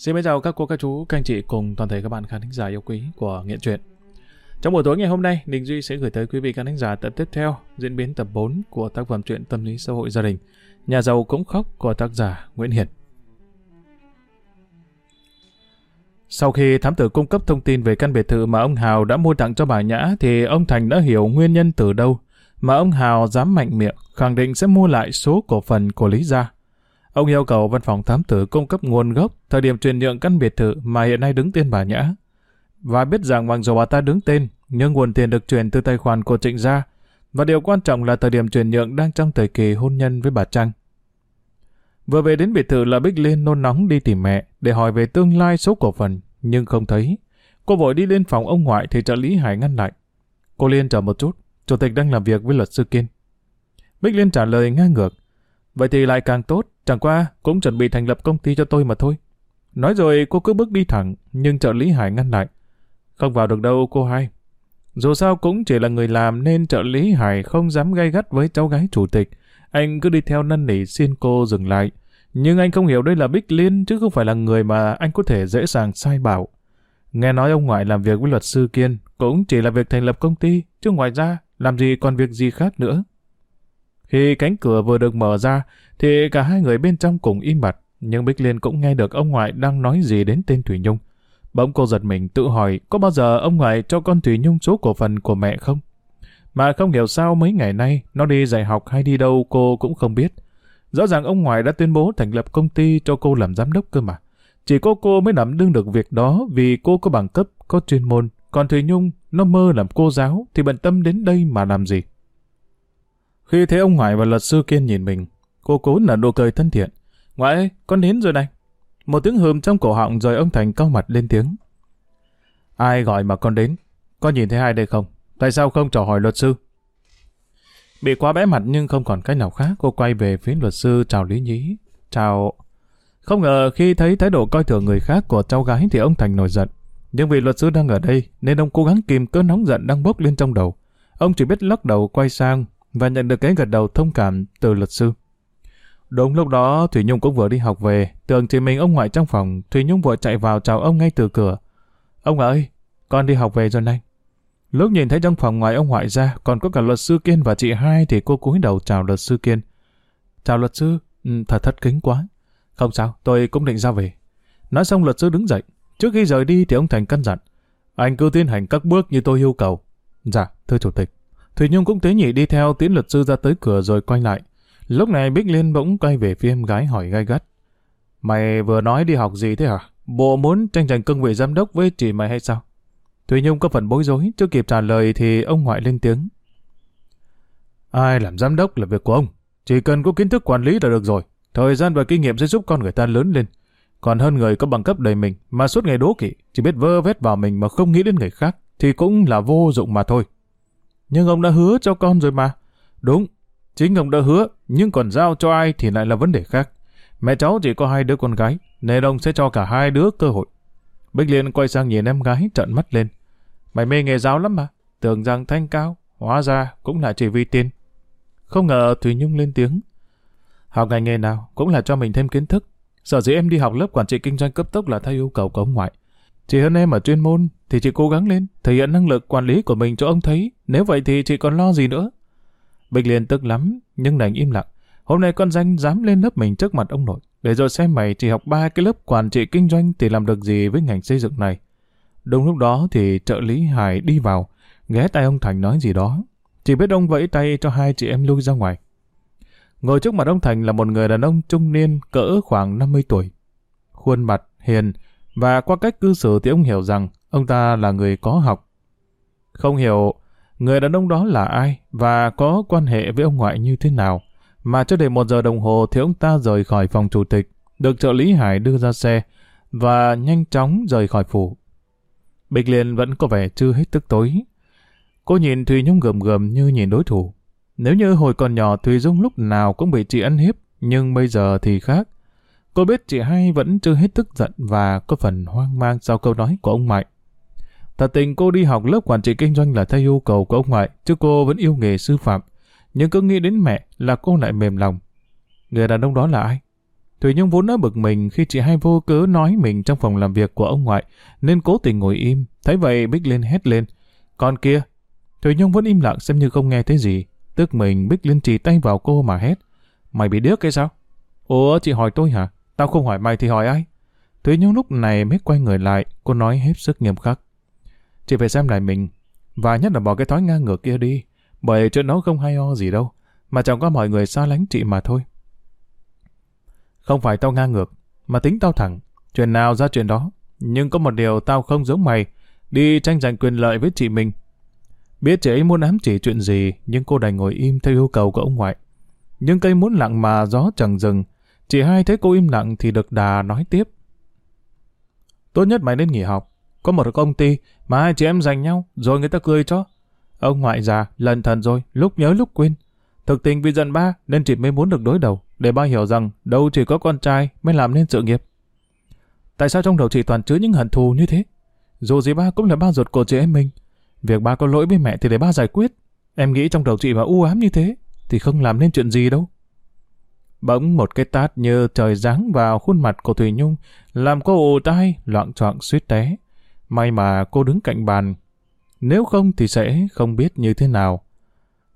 Xin mến chào các cô, các chú, các anh chị cùng toàn thể các bạn khán thính giả yêu quý của Nghiện Truyện. Trong buổi tối ngày hôm nay, Đình Duy sẽ gửi tới quý vị khán thính giả tập tiếp theo diễn biến tập 4 của tác phẩm truyện tâm lý xã hội gia đình Nhà giàu cũng khóc của tác giả Nguyễn Hiền. Sau khi thám tử cung cấp thông tin về căn biệt thự mà ông Hào đã mua tặng cho bà Nhã thì ông Thành đã hiểu nguyên nhân từ đâu mà ông Hào dám mạnh miệng khẳng định sẽ mua lại số cổ phần của Lý Gia. Ông yêu cầu văn phòng thám tử cung cấp nguồn gốc thời điểm chuyển nhượng căn biệt thự mà hiện nay đứng tên bà Nhã. Và biết rằng mặc dù bà ta đứng tên, nhưng nguồn tiền được chuyển từ tài khoản của Trịnh Gia. Và điều quan trọng là thời điểm chuyển nhượng đang trong thời kỳ hôn nhân với bà Trăng. Vừa về đến biệt thự là Bích Liên nôn nóng đi tìm mẹ để hỏi về tương lai số cổ phần, nhưng không thấy. Cô vội đi lên phòng ông ngoại thì trợ lý Hải ngăn lại. Cô Liên chờ một chút, chủ tịch đang làm việc với luật sư Kiên. Bích Liên trả lời ngang ngược. Vậy thì lại càng tốt, chẳng qua cũng chuẩn bị thành lập công ty cho tôi mà thôi. Nói rồi cô cứ bước đi thẳng, nhưng trợ lý Hải ngăn lại. Không vào được đâu cô hai. Dù sao cũng chỉ là người làm nên trợ lý Hải không dám gay gắt với cháu gái chủ tịch. Anh cứ đi theo năn nỉ xin cô dừng lại. Nhưng anh không hiểu đây là Bích Liên chứ không phải là người mà anh có thể dễ dàng sai bảo. Nghe nói ông ngoại làm việc với luật sư Kiên cũng chỉ là việc thành lập công ty, chứ ngoài ra làm gì còn việc gì khác nữa. Khi cánh cửa vừa được mở ra, thì cả hai người bên trong cùng im bặt, nhưng Bích Liên cũng nghe được ông ngoại đang nói gì đến tên Thủy Nhung. Bỗng cô giật mình tự hỏi có bao giờ ông ngoại cho con Thủy Nhung số cổ phần của mẹ không? Mà không hiểu sao mấy ngày nay nó đi dạy học hay đi đâu cô cũng không biết. Rõ ràng ông ngoại đã tuyên bố thành lập công ty cho cô làm giám đốc cơ mà. Chỉ có cô mới nắm đương được việc đó vì cô có bằng cấp, có chuyên môn. Còn Thùy Nhung, nó mơ làm cô giáo thì bận tâm đến đây mà làm gì. Khi thấy ông ngoại và luật sư Kiên nhìn mình, cô cố nở nụ cười thân thiện. Ngoại ơi, con đến rồi này. Một tiếng hừm trong cổ họng rồi ông Thành cau mặt lên tiếng. Ai gọi mà con đến? Con nhìn thấy ai đây không? Tại sao không trò hỏi luật sư? Bị quá bẽ mặt nhưng không còn cách nào khác, cô quay về phía luật sư chào Lý Nhí. Chào... Không ngờ khi thấy thái độ coi thường người khác của cháu gái thì ông Thành nổi giận. Nhưng vì luật sư đang ở đây nên ông cố gắng kìm cơn nóng giận đang bốc lên trong đầu. Ông chỉ biết lắc đầu quay sang và nhận được cái gật đầu thông cảm từ luật sư. Đúng lúc đó Thủy Nhung cũng vừa đi học về, tưởng chỉ mình ông ngoại trong phòng, Thủy Nhung vội chạy vào chào ông ngay từ cửa. Ông ơi, con đi học về rồi này. Lúc nhìn thấy trong phòng ngoài ông ngoại ra còn có cả luật sư Kiên và chị hai thì cô cúi đầu chào luật sư Kiên. Chào luật sư, ừ, thật thất kính quá. Không sao, tôi cũng định ra về. Nói xong luật sư đứng dậy. Trước khi rời đi thì ông Thành căn dặn. Anh cứ tiến hành các bước như tôi yêu cầu. Dạ, thưa chủ tịch. Thủy Nhung cũng tế nhị đi theo tiến luật sư ra tới cửa rồi quay lại. Lúc này Bích Liên bỗng quay về phía em gái hỏi gai gắt. Mày vừa nói đi học gì thế hả? Bộ muốn tranh giành cương vị giám đốc với chị mày hay sao? Thùy Nhung có phần bối rối, chưa kịp trả lời thì ông ngoại lên tiếng. Ai làm giám đốc là việc của ông. Chỉ cần có kiến thức quản lý là được rồi. Thời gian và kinh nghiệm sẽ giúp con người ta lớn lên. Còn hơn người có bằng cấp đầy mình mà suốt ngày đố kỵ, chỉ biết vơ vét vào mình mà không nghĩ đến người khác, thì cũng là vô dụng mà thôi. Nhưng ông đã hứa cho con rồi mà. Đúng, chính ông đã hứa, nhưng còn giao cho ai thì lại là vấn đề khác. Mẹ cháu chỉ có hai đứa con gái, nên ông sẽ cho cả hai đứa cơ hội. Bích Liên quay sang nhìn em gái trợn mắt lên. Mày mê nghề giáo lắm mà, tưởng rằng thanh cao, hóa ra cũng là chỉ vì tiền. Không ngờ Thùy Nhung lên tiếng. Học ngành nghề nào cũng là cho mình thêm kiến thức. Sở dĩ em đi học lớp quản trị kinh doanh cấp tốc là theo yêu cầu của ông ngoại chị hơn em ở chuyên môn thì chị cố gắng lên, thể hiện năng lực quản lý của mình cho ông thấy. Nếu vậy thì chị còn lo gì nữa. Bích Liên tức lắm, nhưng đành im lặng. Hôm nay con danh dám lên lớp mình trước mặt ông nội. Để rồi xem mày chỉ học ba cái lớp quản trị kinh doanh thì làm được gì với ngành xây dựng này. Đúng lúc đó thì trợ lý Hải đi vào, ghé tay ông Thành nói gì đó. Chỉ biết ông vẫy tay cho hai chị em lui ra ngoài. Ngồi trước mặt ông Thành là một người đàn ông trung niên cỡ khoảng 50 tuổi. Khuôn mặt hiền và qua cách cư xử thì ông hiểu rằng ông ta là người có học. Không hiểu người đàn ông đó là ai và có quan hệ với ông ngoại như thế nào mà cho đến một giờ đồng hồ thì ông ta rời khỏi phòng chủ tịch, được trợ lý Hải đưa ra xe và nhanh chóng rời khỏi phủ. Bích Liên vẫn có vẻ chưa hết tức tối. Cô nhìn Thùy Nhung gầm gầm như nhìn đối thủ. Nếu như hồi còn nhỏ Thùy Dung lúc nào cũng bị chị ăn hiếp, nhưng bây giờ thì khác tôi biết chị hai vẫn chưa hết tức giận và có phần hoang mang sau câu nói của ông Mạnh. Thật tình cô đi học lớp quản trị kinh doanh là theo yêu cầu của ông ngoại, chứ cô vẫn yêu nghề sư phạm. Nhưng cứ nghĩ đến mẹ là cô lại mềm lòng. Người đàn ông đó là ai? Thủy Nhung vốn đã bực mình khi chị hai vô cớ nói mình trong phòng làm việc của ông ngoại, nên cố tình ngồi im. Thấy vậy Bích Liên hét lên. Con kia! Thủy Nhung vẫn im lặng xem như không nghe thấy gì. Tức mình Bích Liên chỉ tay vào cô mà hét. Mày bị điếc cái sao? Ủa chị hỏi tôi hả? Tao không hỏi mày thì hỏi ai? Thúy Nhung lúc này mới quay người lại, cô nói hết sức nghiêm khắc. Chị phải xem lại mình, và nhất là bỏ cái thói ngang ngược kia đi, bởi chuyện nó không hay ho gì đâu, mà chẳng có mọi người xa lánh chị mà thôi. Không phải tao ngang ngược, mà tính tao thẳng, chuyện nào ra chuyện đó. Nhưng có một điều tao không giống mày, đi tranh giành quyền lợi với chị mình. Biết chị ấy muốn ám chỉ chuyện gì, nhưng cô đành ngồi im theo yêu cầu của ông ngoại. Nhưng cây muốn lặng mà gió chẳng dừng, chị hai thấy cô im lặng thì được đà nói tiếp. Tốt nhất mày nên nghỉ học. Có một công ty mà hai chị em giành nhau, rồi người ta cười cho. Ông ngoại già, lần thần rồi, lúc nhớ lúc quên. Thực tình vì giận ba nên chị mới muốn được đối đầu, để ba hiểu rằng đâu chỉ có con trai mới làm nên sự nghiệp. Tại sao trong đầu chị toàn chứa những hận thù như thế? Dù gì ba cũng là ba ruột của chị em mình. Việc ba có lỗi với mẹ thì để ba giải quyết. Em nghĩ trong đầu chị mà u ám như thế, thì không làm nên chuyện gì đâu. Bỗng một cái tát như trời giáng vào khuôn mặt của Thùy Nhung, làm cô ù tai, loạn choạng suýt té. May mà cô đứng cạnh bàn. Nếu không thì sẽ không biết như thế nào.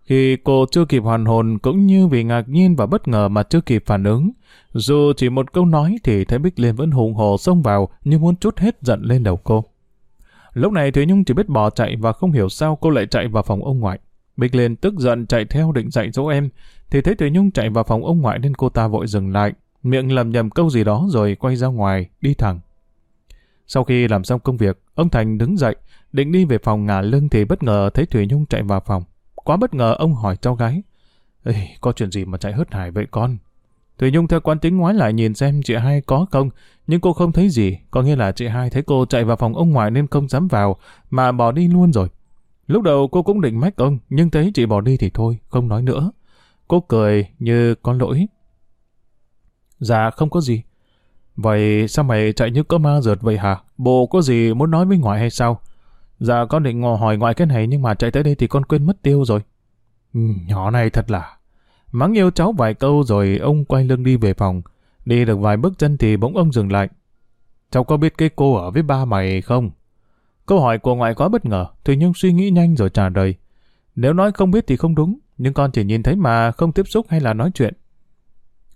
Khi cô chưa kịp hoàn hồn cũng như vì ngạc nhiên và bất ngờ mà chưa kịp phản ứng. Dù chỉ một câu nói thì thấy Bích Liên vẫn hùng hồ xông vào như muốn chút hết giận lên đầu cô. Lúc này thùy Nhung chỉ biết bỏ chạy và không hiểu sao cô lại chạy vào phòng ông ngoại. Bích Liên tức giận chạy theo định dạy dỗ em, thì thấy Thủy Nhung chạy vào phòng ông ngoại nên cô ta vội dừng lại, miệng lầm nhầm câu gì đó rồi quay ra ngoài, đi thẳng. Sau khi làm xong công việc, ông Thành đứng dậy, định đi về phòng ngả lưng thì bất ngờ thấy Thủy Nhung chạy vào phòng. Quá bất ngờ ông hỏi cháu gái. Ê, có chuyện gì mà chạy hớt hải vậy con? Thủy Nhung theo quan tính ngoái lại nhìn xem chị hai có không, nhưng cô không thấy gì, có nghĩa là chị hai thấy cô chạy vào phòng ông ngoại nên không dám vào, mà bỏ đi luôn rồi. Lúc đầu cô cũng định mách ông, nhưng thấy chị bỏ đi thì thôi, không nói nữa. Cô cười như có lỗi. Dạ không có gì. Vậy sao mày chạy như có ma rượt vậy hả? Bộ có gì muốn nói với ngoại hay sao? Dạ con định ngò hỏi ngoại cái này nhưng mà chạy tới đây thì con quên mất tiêu rồi. Ừ, nhỏ này thật là... Mắng yêu cháu vài câu rồi ông quay lưng đi về phòng. Đi được vài bước chân thì bỗng ông dừng lại. Cháu có biết cái cô ở với ba mày không? Câu hỏi của ngoại quá bất ngờ, Thùy Nhung suy nghĩ nhanh rồi trả lời. Nếu nói không biết thì không đúng, nhưng con chỉ nhìn thấy mà không tiếp xúc hay là nói chuyện.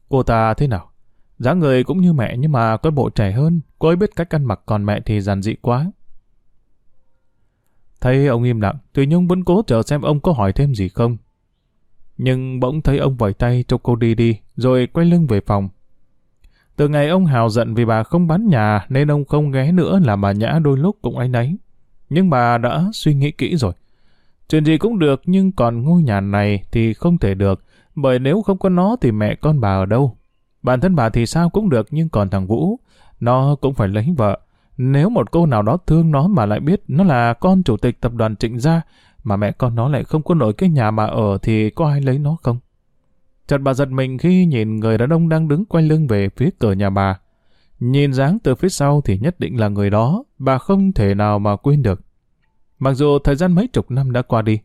Cô ta thế nào? dáng người cũng như mẹ nhưng mà có bộ trẻ hơn, cô ấy biết cách ăn mặc còn mẹ thì giản dị quá. Thấy ông im lặng, Thùy Nhung vẫn cố chờ xem ông có hỏi thêm gì không. Nhưng bỗng thấy ông vẩy tay cho cô đi đi, rồi quay lưng về phòng. Từ ngày ông Hào giận vì bà không bán nhà nên ông không ghé nữa là bà Nhã đôi lúc cũng ấy nấy. Nhưng bà đã suy nghĩ kỹ rồi. Chuyện gì cũng được nhưng còn ngôi nhà này thì không thể được bởi nếu không có nó thì mẹ con bà ở đâu. Bản thân bà thì sao cũng được nhưng còn thằng Vũ, nó cũng phải lấy vợ. Nếu một cô nào đó thương nó mà lại biết nó là con chủ tịch tập đoàn Trịnh Gia, mà mẹ con nó lại không có nổi cái nhà mà ở thì có ai lấy nó không? Chợt bà giật mình khi nhìn người đàn ông đang đứng quay lưng về phía cửa nhà bà. Nhìn dáng từ phía sau thì nhất định là người đó, bà không thể nào mà quên được. Mặc dù thời gian mấy chục năm đã qua đi.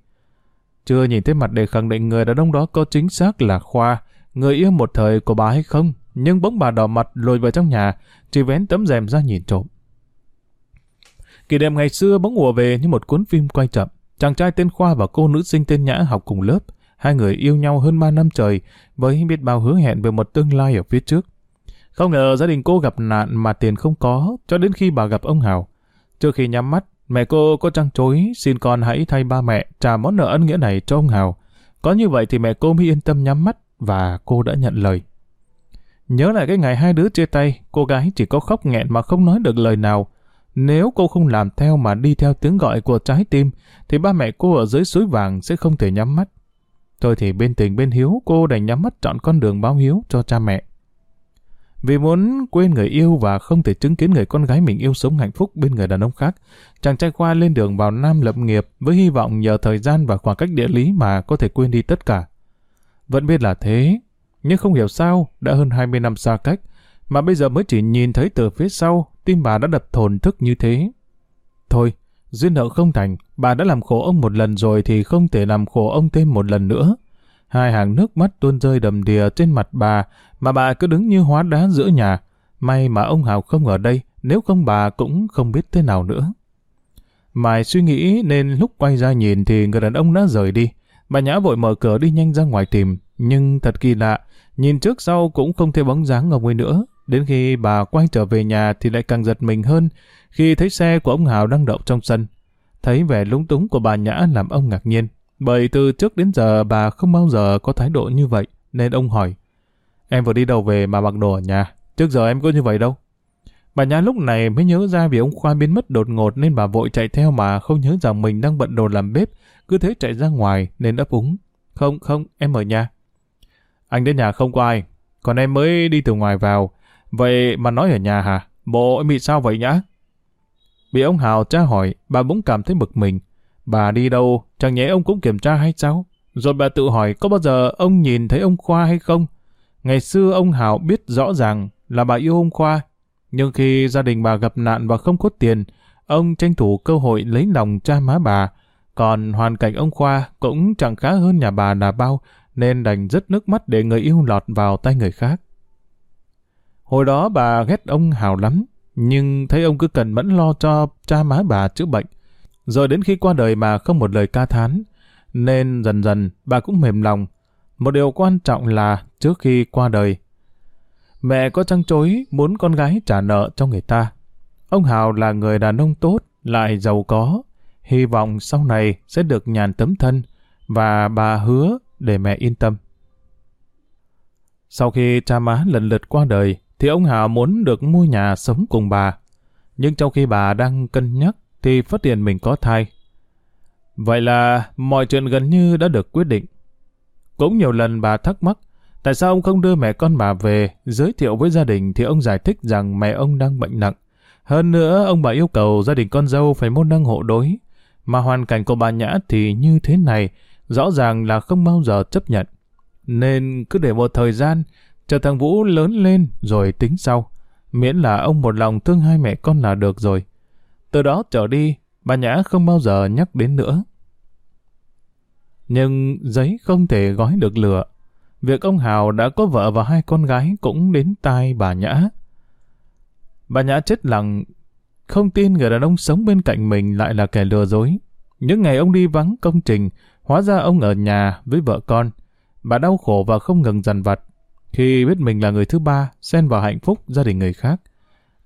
Chưa nhìn thấy mặt để khẳng định người đàn ông đó có chính xác là Khoa, người yêu một thời của bà hay không, nhưng bỗng bà đỏ mặt lùi vào trong nhà, chỉ vén tấm rèm ra nhìn trộm. Kỷ niệm ngày xưa bỗng ùa về như một cuốn phim quay chậm. Chàng trai tên Khoa và cô nữ sinh tên Nhã học cùng lớp. Hai người yêu nhau hơn ba năm trời, với biết bao hứa hẹn về một tương lai ở phía trước. Không ngờ gia đình cô gặp nạn mà tiền không có, cho đến khi bà gặp ông Hào. Trước khi nhắm mắt, mẹ cô có trăng chối xin con hãy thay ba mẹ trả món nợ ân nghĩa này cho ông Hào. Có như vậy thì mẹ cô mới yên tâm nhắm mắt và cô đã nhận lời. Nhớ lại cái ngày hai đứa chia tay, cô gái chỉ có khóc nghẹn mà không nói được lời nào. Nếu cô không làm theo mà đi theo tiếng gọi của trái tim, thì ba mẹ cô ở dưới suối vàng sẽ không thể nhắm mắt tôi thì bên tình bên hiếu, cô đành nhắm mắt chọn con đường báo hiếu cho cha mẹ. Vì muốn quên người yêu và không thể chứng kiến người con gái mình yêu sống hạnh phúc bên người đàn ông khác, chàng trai Khoa lên đường vào Nam lập nghiệp với hy vọng nhờ thời gian và khoảng cách địa lý mà có thể quên đi tất cả. Vẫn biết là thế, nhưng không hiểu sao đã hơn 20 năm xa cách, mà bây giờ mới chỉ nhìn thấy từ phía sau, tim bà đã đập thồn thức như thế. Thôi, duyên nợ không thành, bà đã làm khổ ông một lần rồi thì không thể làm khổ ông thêm một lần nữa. Hai hàng nước mắt tuôn rơi đầm đìa trên mặt bà, mà bà cứ đứng như hóa đá giữa nhà. May mà ông Hào không ở đây, nếu không bà cũng không biết thế nào nữa. Mai suy nghĩ nên lúc quay ra nhìn thì người đàn ông đã rời đi. Bà Nhã vội mở cửa đi nhanh ra ngoài tìm, nhưng thật kỳ lạ, nhìn trước sau cũng không thấy bóng dáng Ngọc Nguyên nữa. Đến khi bà quay trở về nhà thì lại càng giật mình hơn khi thấy xe của ông Hào đang đậu trong sân. Thấy vẻ lúng túng của bà Nhã làm ông ngạc nhiên, bởi từ trước đến giờ bà không bao giờ có thái độ như vậy, nên ông hỏi. Em vừa đi đâu về mà mặc đồ ở nhà, trước giờ em có như vậy đâu. Bà Nhã lúc này mới nhớ ra vì ông Khoa biến mất đột ngột nên bà vội chạy theo mà không nhớ rằng mình đang bận đồ làm bếp, cứ thế chạy ra ngoài nên ấp úng. Không, không, em ở nhà. Anh đến nhà không có ai, còn em mới đi từ ngoài vào. Vậy mà nói ở nhà hả? Bộ em bị sao vậy nhá? Bị ông Hào tra hỏi, bà bỗng cảm thấy bực mình. Bà đi đâu, chẳng nhẽ ông cũng kiểm tra hay sao? Rồi bà tự hỏi có bao giờ ông nhìn thấy ông Khoa hay không? Ngày xưa ông Hào biết rõ ràng là bà yêu ông Khoa, nhưng khi gia đình bà gặp nạn và không có tiền, ông tranh thủ cơ hội lấy lòng cha má bà. Còn hoàn cảnh ông Khoa cũng chẳng khá hơn nhà bà là bao, nên đành rất nước mắt để người yêu lọt vào tay người khác. Hồi đó bà ghét ông Hào lắm, nhưng thấy ông cứ cần mẫn lo cho cha má bà chữa bệnh. Rồi đến khi qua đời mà không một lời ca thán, nên dần dần bà cũng mềm lòng. Một điều quan trọng là trước khi qua đời, mẹ có trăng chối muốn con gái trả nợ cho người ta. Ông Hào là người đàn ông tốt, lại giàu có, hy vọng sau này sẽ được nhàn tấm thân, và bà hứa để mẹ yên tâm. Sau khi cha má lần lượt qua đời, thì ông Hào muốn được mua nhà sống cùng bà. Nhưng trong khi bà đang cân nhắc, thì phát hiện mình có thai. Vậy là mọi chuyện gần như đã được quyết định. Cũng nhiều lần bà thắc mắc, tại sao ông không đưa mẹ con bà về, giới thiệu với gia đình thì ông giải thích rằng mẹ ông đang bệnh nặng. Hơn nữa, ông bà yêu cầu gia đình con dâu phải môn đăng hộ đối. Mà hoàn cảnh của bà Nhã thì như thế này, rõ ràng là không bao giờ chấp nhận. Nên cứ để một thời gian, chờ thằng Vũ lớn lên rồi tính sau. Miễn là ông một lòng thương hai mẹ con là được rồi. Từ đó trở đi, bà Nhã không bao giờ nhắc đến nữa. Nhưng giấy không thể gói được lửa. Việc ông Hào đã có vợ và hai con gái cũng đến tai bà Nhã. Bà Nhã chết lặng, không tin người đàn ông sống bên cạnh mình lại là kẻ lừa dối. Những ngày ông đi vắng công trình, hóa ra ông ở nhà với vợ con. Bà đau khổ và không ngừng dằn vặt. Khi biết mình là người thứ ba, xen vào hạnh phúc gia đình người khác.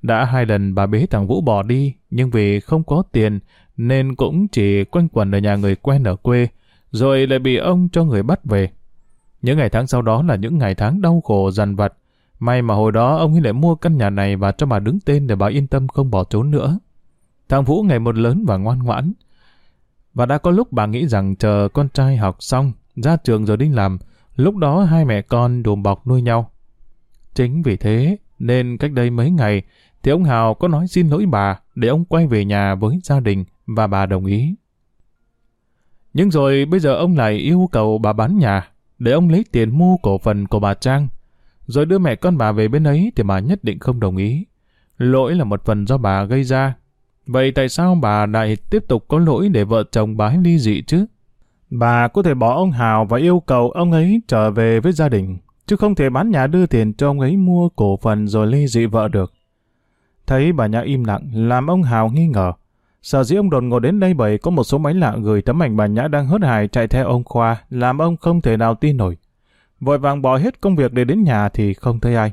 Đã hai lần bà bế thằng Vũ bỏ đi, nhưng vì không có tiền, nên cũng chỉ quanh quẩn ở nhà người quen ở quê, rồi lại bị ông cho người bắt về. Những ngày tháng sau đó là những ngày tháng đau khổ dằn vặt. May mà hồi đó ông ấy lại mua căn nhà này và cho bà đứng tên để bà yên tâm không bỏ trốn nữa. Thằng Vũ ngày một lớn và ngoan ngoãn. Và đã có lúc bà nghĩ rằng chờ con trai học xong, ra trường rồi đi làm, lúc đó hai mẹ con đùm bọc nuôi nhau. Chính vì thế, nên cách đây mấy ngày, thì ông Hào có nói xin lỗi bà để ông quay về nhà với gia đình và bà đồng ý. Nhưng rồi bây giờ ông lại yêu cầu bà bán nhà để ông lấy tiền mua cổ phần của bà Trang. Rồi đưa mẹ con bà về bên ấy thì bà nhất định không đồng ý. Lỗi là một phần do bà gây ra. Vậy tại sao bà lại tiếp tục có lỗi để vợ chồng bà ấy ly dị chứ? Bà có thể bỏ ông Hào và yêu cầu ông ấy trở về với gia đình, chứ không thể bán nhà đưa tiền cho ông ấy mua cổ phần rồi ly dị vợ được. Thấy bà Nhã im lặng, làm ông Hào nghi ngờ. Sở dĩ ông đột ngột đến đây bởi có một số máy lạ gửi tấm ảnh bà Nhã đang hớt hài chạy theo ông Khoa, làm ông không thể nào tin nổi. Vội vàng bỏ hết công việc để đến nhà thì không thấy ai.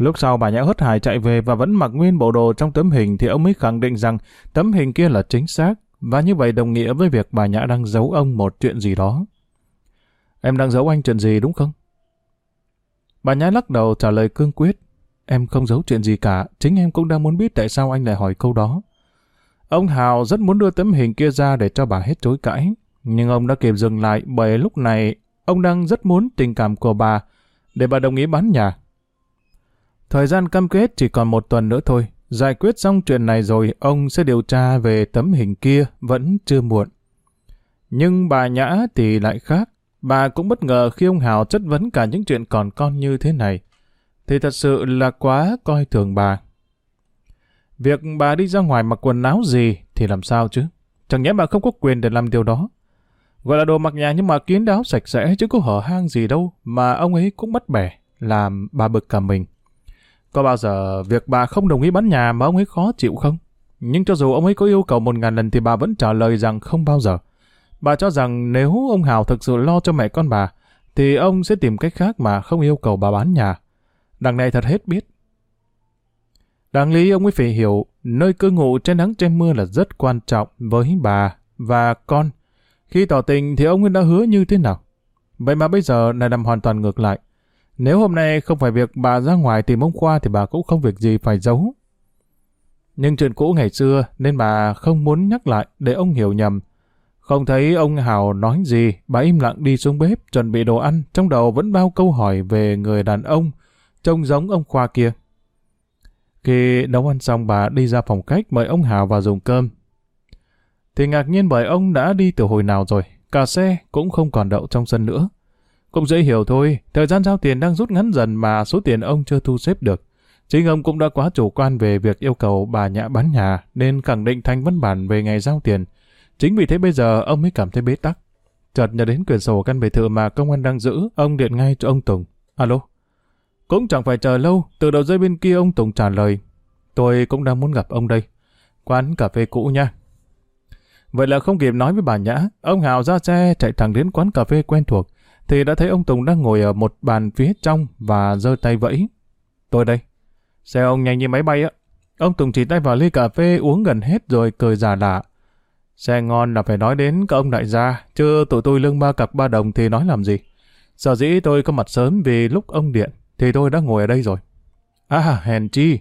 Lúc sau bà Nhã hớt hải chạy về và vẫn mặc nguyên bộ đồ trong tấm hình thì ông mới khẳng định rằng tấm hình kia là chính xác và như vậy đồng nghĩa với việc bà Nhã đang giấu ông một chuyện gì đó. Em đang giấu anh chuyện gì đúng không? Bà Nhã lắc đầu trả lời cương quyết. Em không giấu chuyện gì cả, chính em cũng đang muốn biết tại sao anh lại hỏi câu đó. Ông Hào rất muốn đưa tấm hình kia ra để cho bà hết chối cãi, nhưng ông đã kịp dừng lại bởi lúc này ông đang rất muốn tình cảm của bà để bà đồng ý bán nhà. Thời gian cam kết chỉ còn một tuần nữa thôi, giải quyết xong chuyện này rồi ông sẽ điều tra về tấm hình kia vẫn chưa muộn. Nhưng bà Nhã thì lại khác, bà cũng bất ngờ khi ông Hào chất vấn cả những chuyện còn con như thế này thì thật sự là quá coi thường bà. Việc bà đi ra ngoài mặc quần áo gì thì làm sao chứ? Chẳng nhẽ bà không có quyền để làm điều đó. Gọi là đồ mặc nhà nhưng mà kiến đáo sạch sẽ chứ có hở hang gì đâu mà ông ấy cũng bắt bẻ, làm bà bực cả mình. Có bao giờ việc bà không đồng ý bán nhà mà ông ấy khó chịu không? Nhưng cho dù ông ấy có yêu cầu một ngàn lần thì bà vẫn trả lời rằng không bao giờ. Bà cho rằng nếu ông Hào thực sự lo cho mẹ con bà, thì ông sẽ tìm cách khác mà không yêu cầu bà bán nhà. Đằng này thật hết biết. Đáng lý ông ấy phải hiểu nơi cư ngụ trên nắng trên mưa là rất quan trọng với bà và con. Khi tỏ tình thì ông ấy đã hứa như thế nào? Vậy mà bây giờ lại làm hoàn toàn ngược lại. Nếu hôm nay không phải việc bà ra ngoài tìm ông Khoa thì bà cũng không việc gì phải giấu. Nhưng chuyện cũ ngày xưa nên bà không muốn nhắc lại để ông hiểu nhầm. Không thấy ông Hào nói gì, bà im lặng đi xuống bếp chuẩn bị đồ ăn, trong đầu vẫn bao câu hỏi về người đàn ông, trông giống ông Khoa kia. Khi nấu ăn xong bà đi ra phòng khách mời ông Hào vào dùng cơm. Thì ngạc nhiên bởi ông đã đi từ hồi nào rồi, cả xe cũng không còn đậu trong sân nữa. Cũng dễ hiểu thôi, thời gian giao tiền đang rút ngắn dần mà số tiền ông chưa thu xếp được. Chính ông cũng đã quá chủ quan về việc yêu cầu bà nhã bán nhà nên khẳng định thành văn bản về ngày giao tiền. Chính vì thế bây giờ ông mới cảm thấy bế tắc. Chợt nhớ đến quyển sổ căn biệt thự mà công an đang giữ, ông điện ngay cho ông Tùng. Alo? Cũng chẳng phải chờ lâu, từ đầu dây bên kia ông Tùng trả lời. Tôi cũng đang muốn gặp ông đây. Quán cà phê cũ nha. Vậy là không kịp nói với bà Nhã, ông Hào ra xe chạy thẳng đến quán cà phê quen thuộc, thì đã thấy ông Tùng đang ngồi ở một bàn phía trong và giơ tay vẫy. Tôi đây. Xe ông nhanh như máy bay á. Ông Tùng chỉ tay vào ly cà phê uống gần hết rồi cười giả lạ. Xe ngon là phải nói đến các ông đại gia, chứ tụi tôi lương ba cặp ba đồng thì nói làm gì. Sở dĩ tôi có mặt sớm vì lúc ông điện, thì tôi đã ngồi ở đây rồi. À, hèn chi.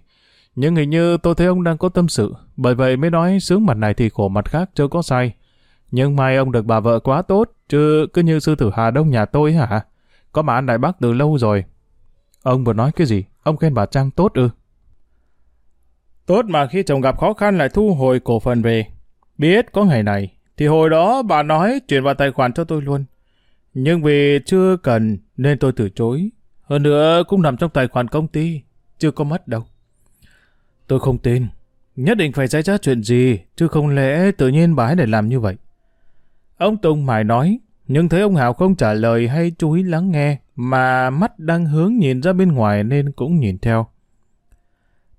Nhưng hình như tôi thấy ông đang có tâm sự, bởi vậy mới nói sướng mặt này thì khổ mặt khác chưa có sai. Nhưng may ông được bà vợ quá tốt, chứ cứ như sư tử Hà Đông nhà tôi hả? Có mà ăn Đại Bắc từ lâu rồi. Ông vừa nói cái gì? Ông khen bà Trang tốt ư? Tốt mà khi chồng gặp khó khăn lại thu hồi cổ phần về. Biết có ngày này, thì hồi đó bà nói chuyển vào tài khoản cho tôi luôn. Nhưng vì chưa cần nên tôi từ chối. Hơn nữa cũng nằm trong tài khoản công ty, chưa có mất đâu. Tôi không tin, nhất định phải xảy ra chuyện gì, chứ không lẽ tự nhiên bà ấy để làm như vậy. Ông Tùng mải nói, nhưng thấy ông Hào không trả lời hay chú ý lắng nghe, mà mắt đang hướng nhìn ra bên ngoài nên cũng nhìn theo.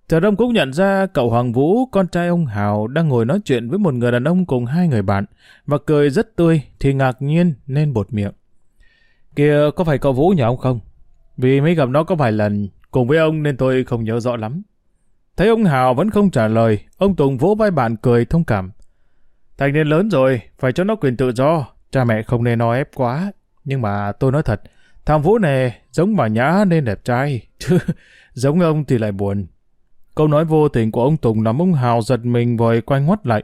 Chờ đông cũng nhận ra cậu Hoàng Vũ, con trai ông Hào, đang ngồi nói chuyện với một người đàn ông cùng hai người bạn, và cười rất tươi thì ngạc nhiên nên bột miệng. Kìa, có phải cậu Vũ nhà ông không? Vì mới gặp nó có vài lần, cùng với ông nên tôi không nhớ rõ lắm. Thấy ông Hào vẫn không trả lời, ông Tùng vỗ vai bạn cười thông cảm. Thành niên lớn rồi, phải cho nó quyền tự do, cha mẹ không nên nói ép quá. Nhưng mà tôi nói thật, thằng Vũ này giống bà Nhã nên đẹp trai, chứ giống ông thì lại buồn. Câu nói vô tình của ông Tùng làm ông Hào giật mình vội quay ngoắt lại.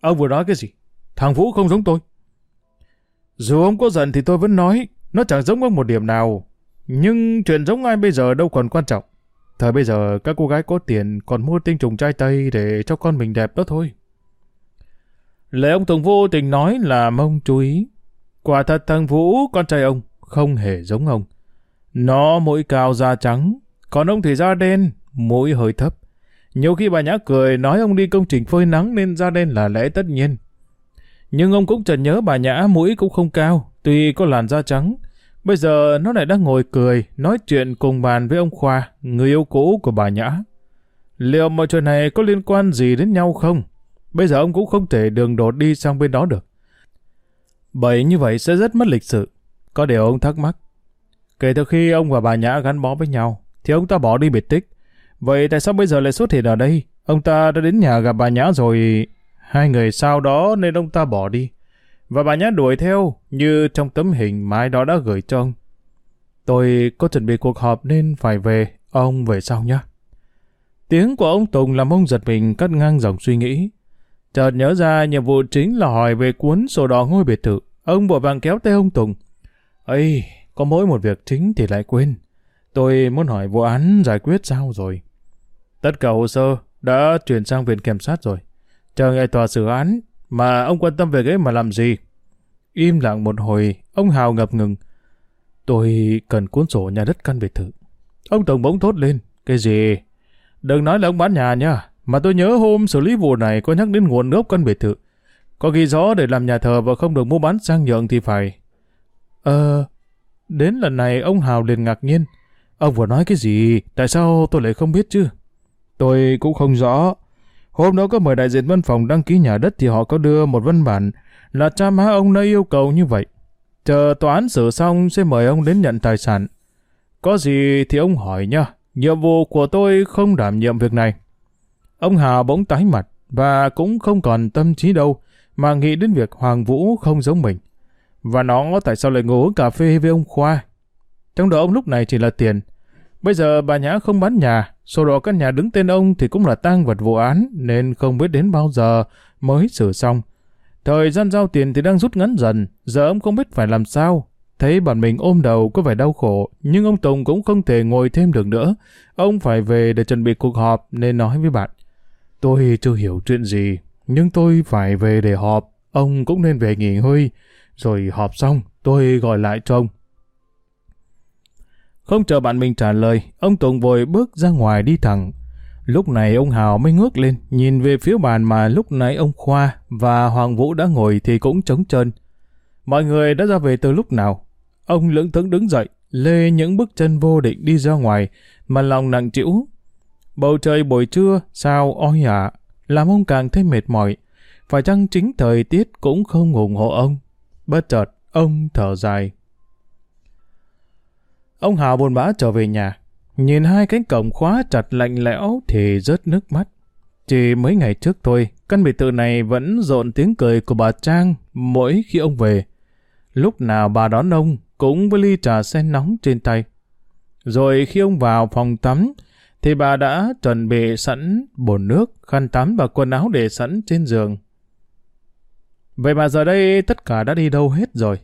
Ông vừa nói cái gì? Thằng Vũ không giống tôi. Dù ông có giận thì tôi vẫn nói, nó chẳng giống ông một điểm nào. Nhưng chuyện giống ai bây giờ đâu còn quan trọng. Thời bây giờ các cô gái có tiền còn mua tinh trùng trai Tây để cho con mình đẹp đó thôi. Lời ông Tùng vô tình nói là mong chú ý. Quả thật thằng Vũ, con trai ông, không hề giống ông. Nó mũi cao da trắng, còn ông thì da đen, mũi hơi thấp. Nhiều khi bà Nhã cười nói ông đi công trình phơi nắng nên da đen là lẽ tất nhiên. Nhưng ông cũng chợt nhớ bà Nhã mũi cũng không cao, tuy có làn da trắng. Bây giờ nó lại đang ngồi cười, nói chuyện cùng bàn với ông Khoa, người yêu cũ của bà Nhã. Liệu mọi chuyện này có liên quan gì đến nhau không? Bây giờ ông cũng không thể đường đột đi sang bên đó được. Bởi như vậy sẽ rất mất lịch sự. Có điều ông thắc mắc. Kể từ khi ông và bà Nhã gắn bó với nhau, thì ông ta bỏ đi biệt tích. Vậy tại sao bây giờ lại xuất hiện ở đây? Ông ta đã đến nhà gặp bà Nhã rồi... Hai người sau đó nên ông ta bỏ đi. Và bà Nhã đuổi theo như trong tấm hình mai đó đã gửi cho ông. Tôi có chuẩn bị cuộc họp nên phải về. Ông về sau nhé. Tiếng của ông Tùng làm ông giật mình cắt ngang dòng suy nghĩ. Chợt nhớ ra nhiệm vụ chính là hỏi về cuốn sổ đỏ ngôi biệt thự. Ông vội vàng kéo tay ông Tùng. ấy có mỗi một việc chính thì lại quên. Tôi muốn hỏi vụ án giải quyết sao rồi. Tất cả hồ sơ đã chuyển sang viện kiểm sát rồi. Chờ ngày tòa xử án, mà ông quan tâm về cái mà làm gì? Im lặng một hồi, ông Hào ngập ngừng. Tôi cần cuốn sổ nhà đất căn biệt thự. Ông tùng bỗng thốt lên. Cái gì? Đừng nói là ông bán nhà nha. Mà tôi nhớ hôm xử lý vụ này có nhắc đến nguồn gốc căn biệt thự. Có ghi rõ để làm nhà thờ và không được mua bán sang nhượng thì phải. Ờ, đến lần này ông Hào liền ngạc nhiên. Ông vừa nói cái gì? Tại sao tôi lại không biết chứ? Tôi cũng không rõ. Hôm đó có mời đại diện văn phòng đăng ký nhà đất thì họ có đưa một văn bản là cha má ông đã yêu cầu như vậy. Chờ tòa án xử xong sẽ mời ông đến nhận tài sản. Có gì thì ông hỏi nha. Nhiệm vụ của tôi không đảm nhiệm việc này. Ông Hà bỗng tái mặt và cũng không còn tâm trí đâu mà nghĩ đến việc Hoàng Vũ không giống mình. Và nó tại sao lại ngồi uống cà phê với ông Khoa? Trong đó ông lúc này chỉ là tiền. Bây giờ bà Nhã không bán nhà, sổ đỏ căn nhà đứng tên ông thì cũng là tang vật vụ án nên không biết đến bao giờ mới sửa xong. Thời gian giao tiền thì đang rút ngắn dần, giờ ông không biết phải làm sao. Thấy bản mình ôm đầu có vẻ đau khổ, nhưng ông Tùng cũng không thể ngồi thêm được nữa. Ông phải về để chuẩn bị cuộc họp nên nói với bạn. Tôi chưa hiểu chuyện gì, nhưng tôi phải về để họp. Ông cũng nên về nghỉ ngơi. Rồi họp xong, tôi gọi lại cho ông. Không chờ bạn mình trả lời, ông Tùng vội bước ra ngoài đi thẳng. Lúc này ông Hào mới ngước lên, nhìn về phía bàn mà lúc nãy ông Khoa và Hoàng Vũ đã ngồi thì cũng trống trơn. Mọi người đã ra về từ lúc nào? Ông lưỡng thững đứng dậy, lê những bước chân vô định đi ra ngoài, mà lòng nặng chịu. Bầu trời buổi trưa, sao oi ả, làm ông càng thêm mệt mỏi. Phải chăng chính thời tiết cũng không ủng hộ ông? Bất chợt, ông thở dài. Ông Hào buồn bã trở về nhà. Nhìn hai cánh cổng khóa chặt lạnh lẽo thì rớt nước mắt. Chỉ mấy ngày trước thôi, căn biệt thự này vẫn rộn tiếng cười của bà Trang mỗi khi ông về. Lúc nào bà đón ông cũng với ly trà sen nóng trên tay. Rồi khi ông vào phòng tắm, thì bà đã chuẩn bị sẵn bồn nước, khăn tắm và quần áo để sẵn trên giường. Vậy mà giờ đây tất cả đã đi đâu hết rồi.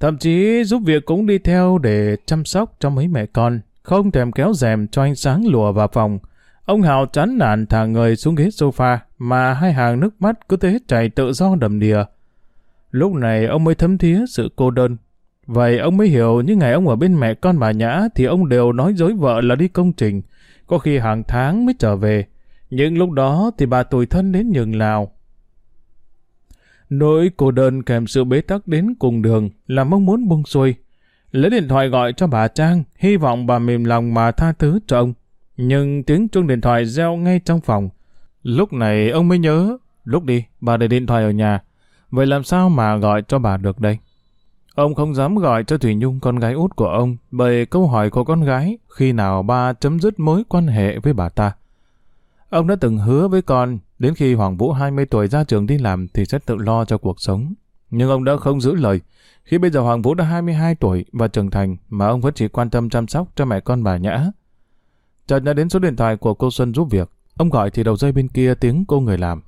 Thậm chí giúp việc cũng đi theo để chăm sóc cho mấy mẹ con, không thèm kéo rèm cho ánh sáng lùa vào phòng. Ông Hào chán nản thả người xuống ghế sofa mà hai hàng nước mắt cứ thế chảy tự do đầm đìa. Lúc này ông mới thấm thía sự cô đơn. Vậy ông mới hiểu những ngày ông ở bên mẹ con bà Nhã thì ông đều nói dối vợ là đi công trình, có khi hàng tháng mới trở về. Nhưng lúc đó thì bà tủi thân đến nhường lào. Nỗi cô đơn kèm sự bế tắc đến cùng đường là mong muốn buông xuôi. Lấy điện thoại gọi cho bà Trang, hy vọng bà mềm lòng mà tha thứ cho ông. Nhưng tiếng chuông điện thoại reo ngay trong phòng. Lúc này ông mới nhớ, lúc đi, bà để điện thoại ở nhà. Vậy làm sao mà gọi cho bà được đây? Ông không dám gọi cho Thủy Nhung con gái út của ông bởi câu hỏi của con gái khi nào ba chấm dứt mối quan hệ với bà ta. Ông đã từng hứa với con đến khi Hoàng Vũ 20 tuổi ra trường đi làm thì sẽ tự lo cho cuộc sống. Nhưng ông đã không giữ lời. Khi bây giờ Hoàng Vũ đã 22 tuổi và trưởng thành mà ông vẫn chỉ quan tâm chăm sóc cho mẹ con bà Nhã. Chợt đã đến số điện thoại của cô Xuân giúp việc. Ông gọi thì đầu dây bên kia tiếng cô người làm.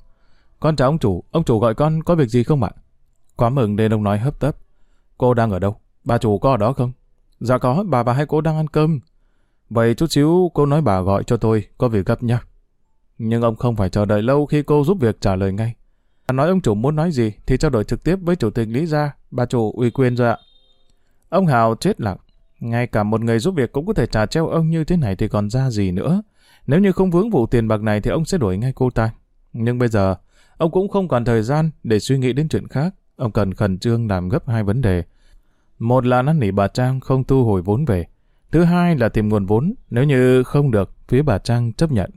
Con chào ông chủ, ông chủ gọi con có việc gì không ạ? Quá mừng nên ông nói hấp tấp. Cô đang ở đâu? Bà chủ có ở đó không? Dạ có, bà bà hai cô đang ăn cơm. Vậy chút xíu cô nói bà gọi cho tôi, có việc gấp nha Nhưng ông không phải chờ đợi lâu khi cô giúp việc trả lời ngay. Bà nói ông chủ muốn nói gì thì trao đổi trực tiếp với chủ tịch Lý Gia, bà chủ ủy quyền rồi ạ. Ông Hào chết lặng. Ngay cả một người giúp việc cũng có thể trả treo ông như thế này thì còn ra gì nữa. Nếu như không vướng vụ tiền bạc này thì ông sẽ đuổi ngay cô ta. Nhưng bây giờ, ông cũng không còn thời gian để suy nghĩ đến chuyện khác. Ông cần khẩn trương làm gấp hai vấn đề. Một là năn nỉ bà Trang không thu hồi vốn về. Thứ hai là tìm nguồn vốn, nếu như không được, phía bà Trang chấp nhận.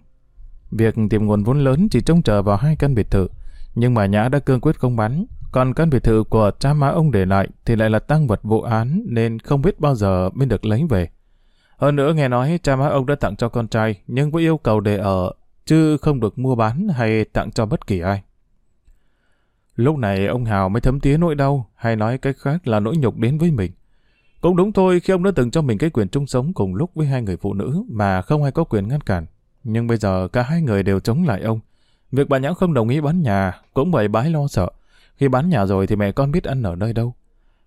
Việc tìm nguồn vốn lớn chỉ trông chờ vào hai căn biệt thự, nhưng mà Nhã đã cương quyết không bán. Còn căn biệt thự của cha má ông để lại thì lại là tăng vật vụ án nên không biết bao giờ mới được lấy về. Hơn nữa nghe nói cha má ông đã tặng cho con trai nhưng với yêu cầu để ở, chứ không được mua bán hay tặng cho bất kỳ ai. Lúc này ông Hào mới thấm tía nỗi đau, hay nói cách khác là nỗi nhục đến với mình. Cũng đúng thôi khi ông đã từng cho mình cái quyền chung sống cùng lúc với hai người phụ nữ mà không ai có quyền ngăn cản. Nhưng bây giờ cả hai người đều chống lại ông. Việc bà Nhã không đồng ý bán nhà cũng bởi bái lo sợ. Khi bán nhà rồi thì mẹ con biết ăn ở nơi đâu.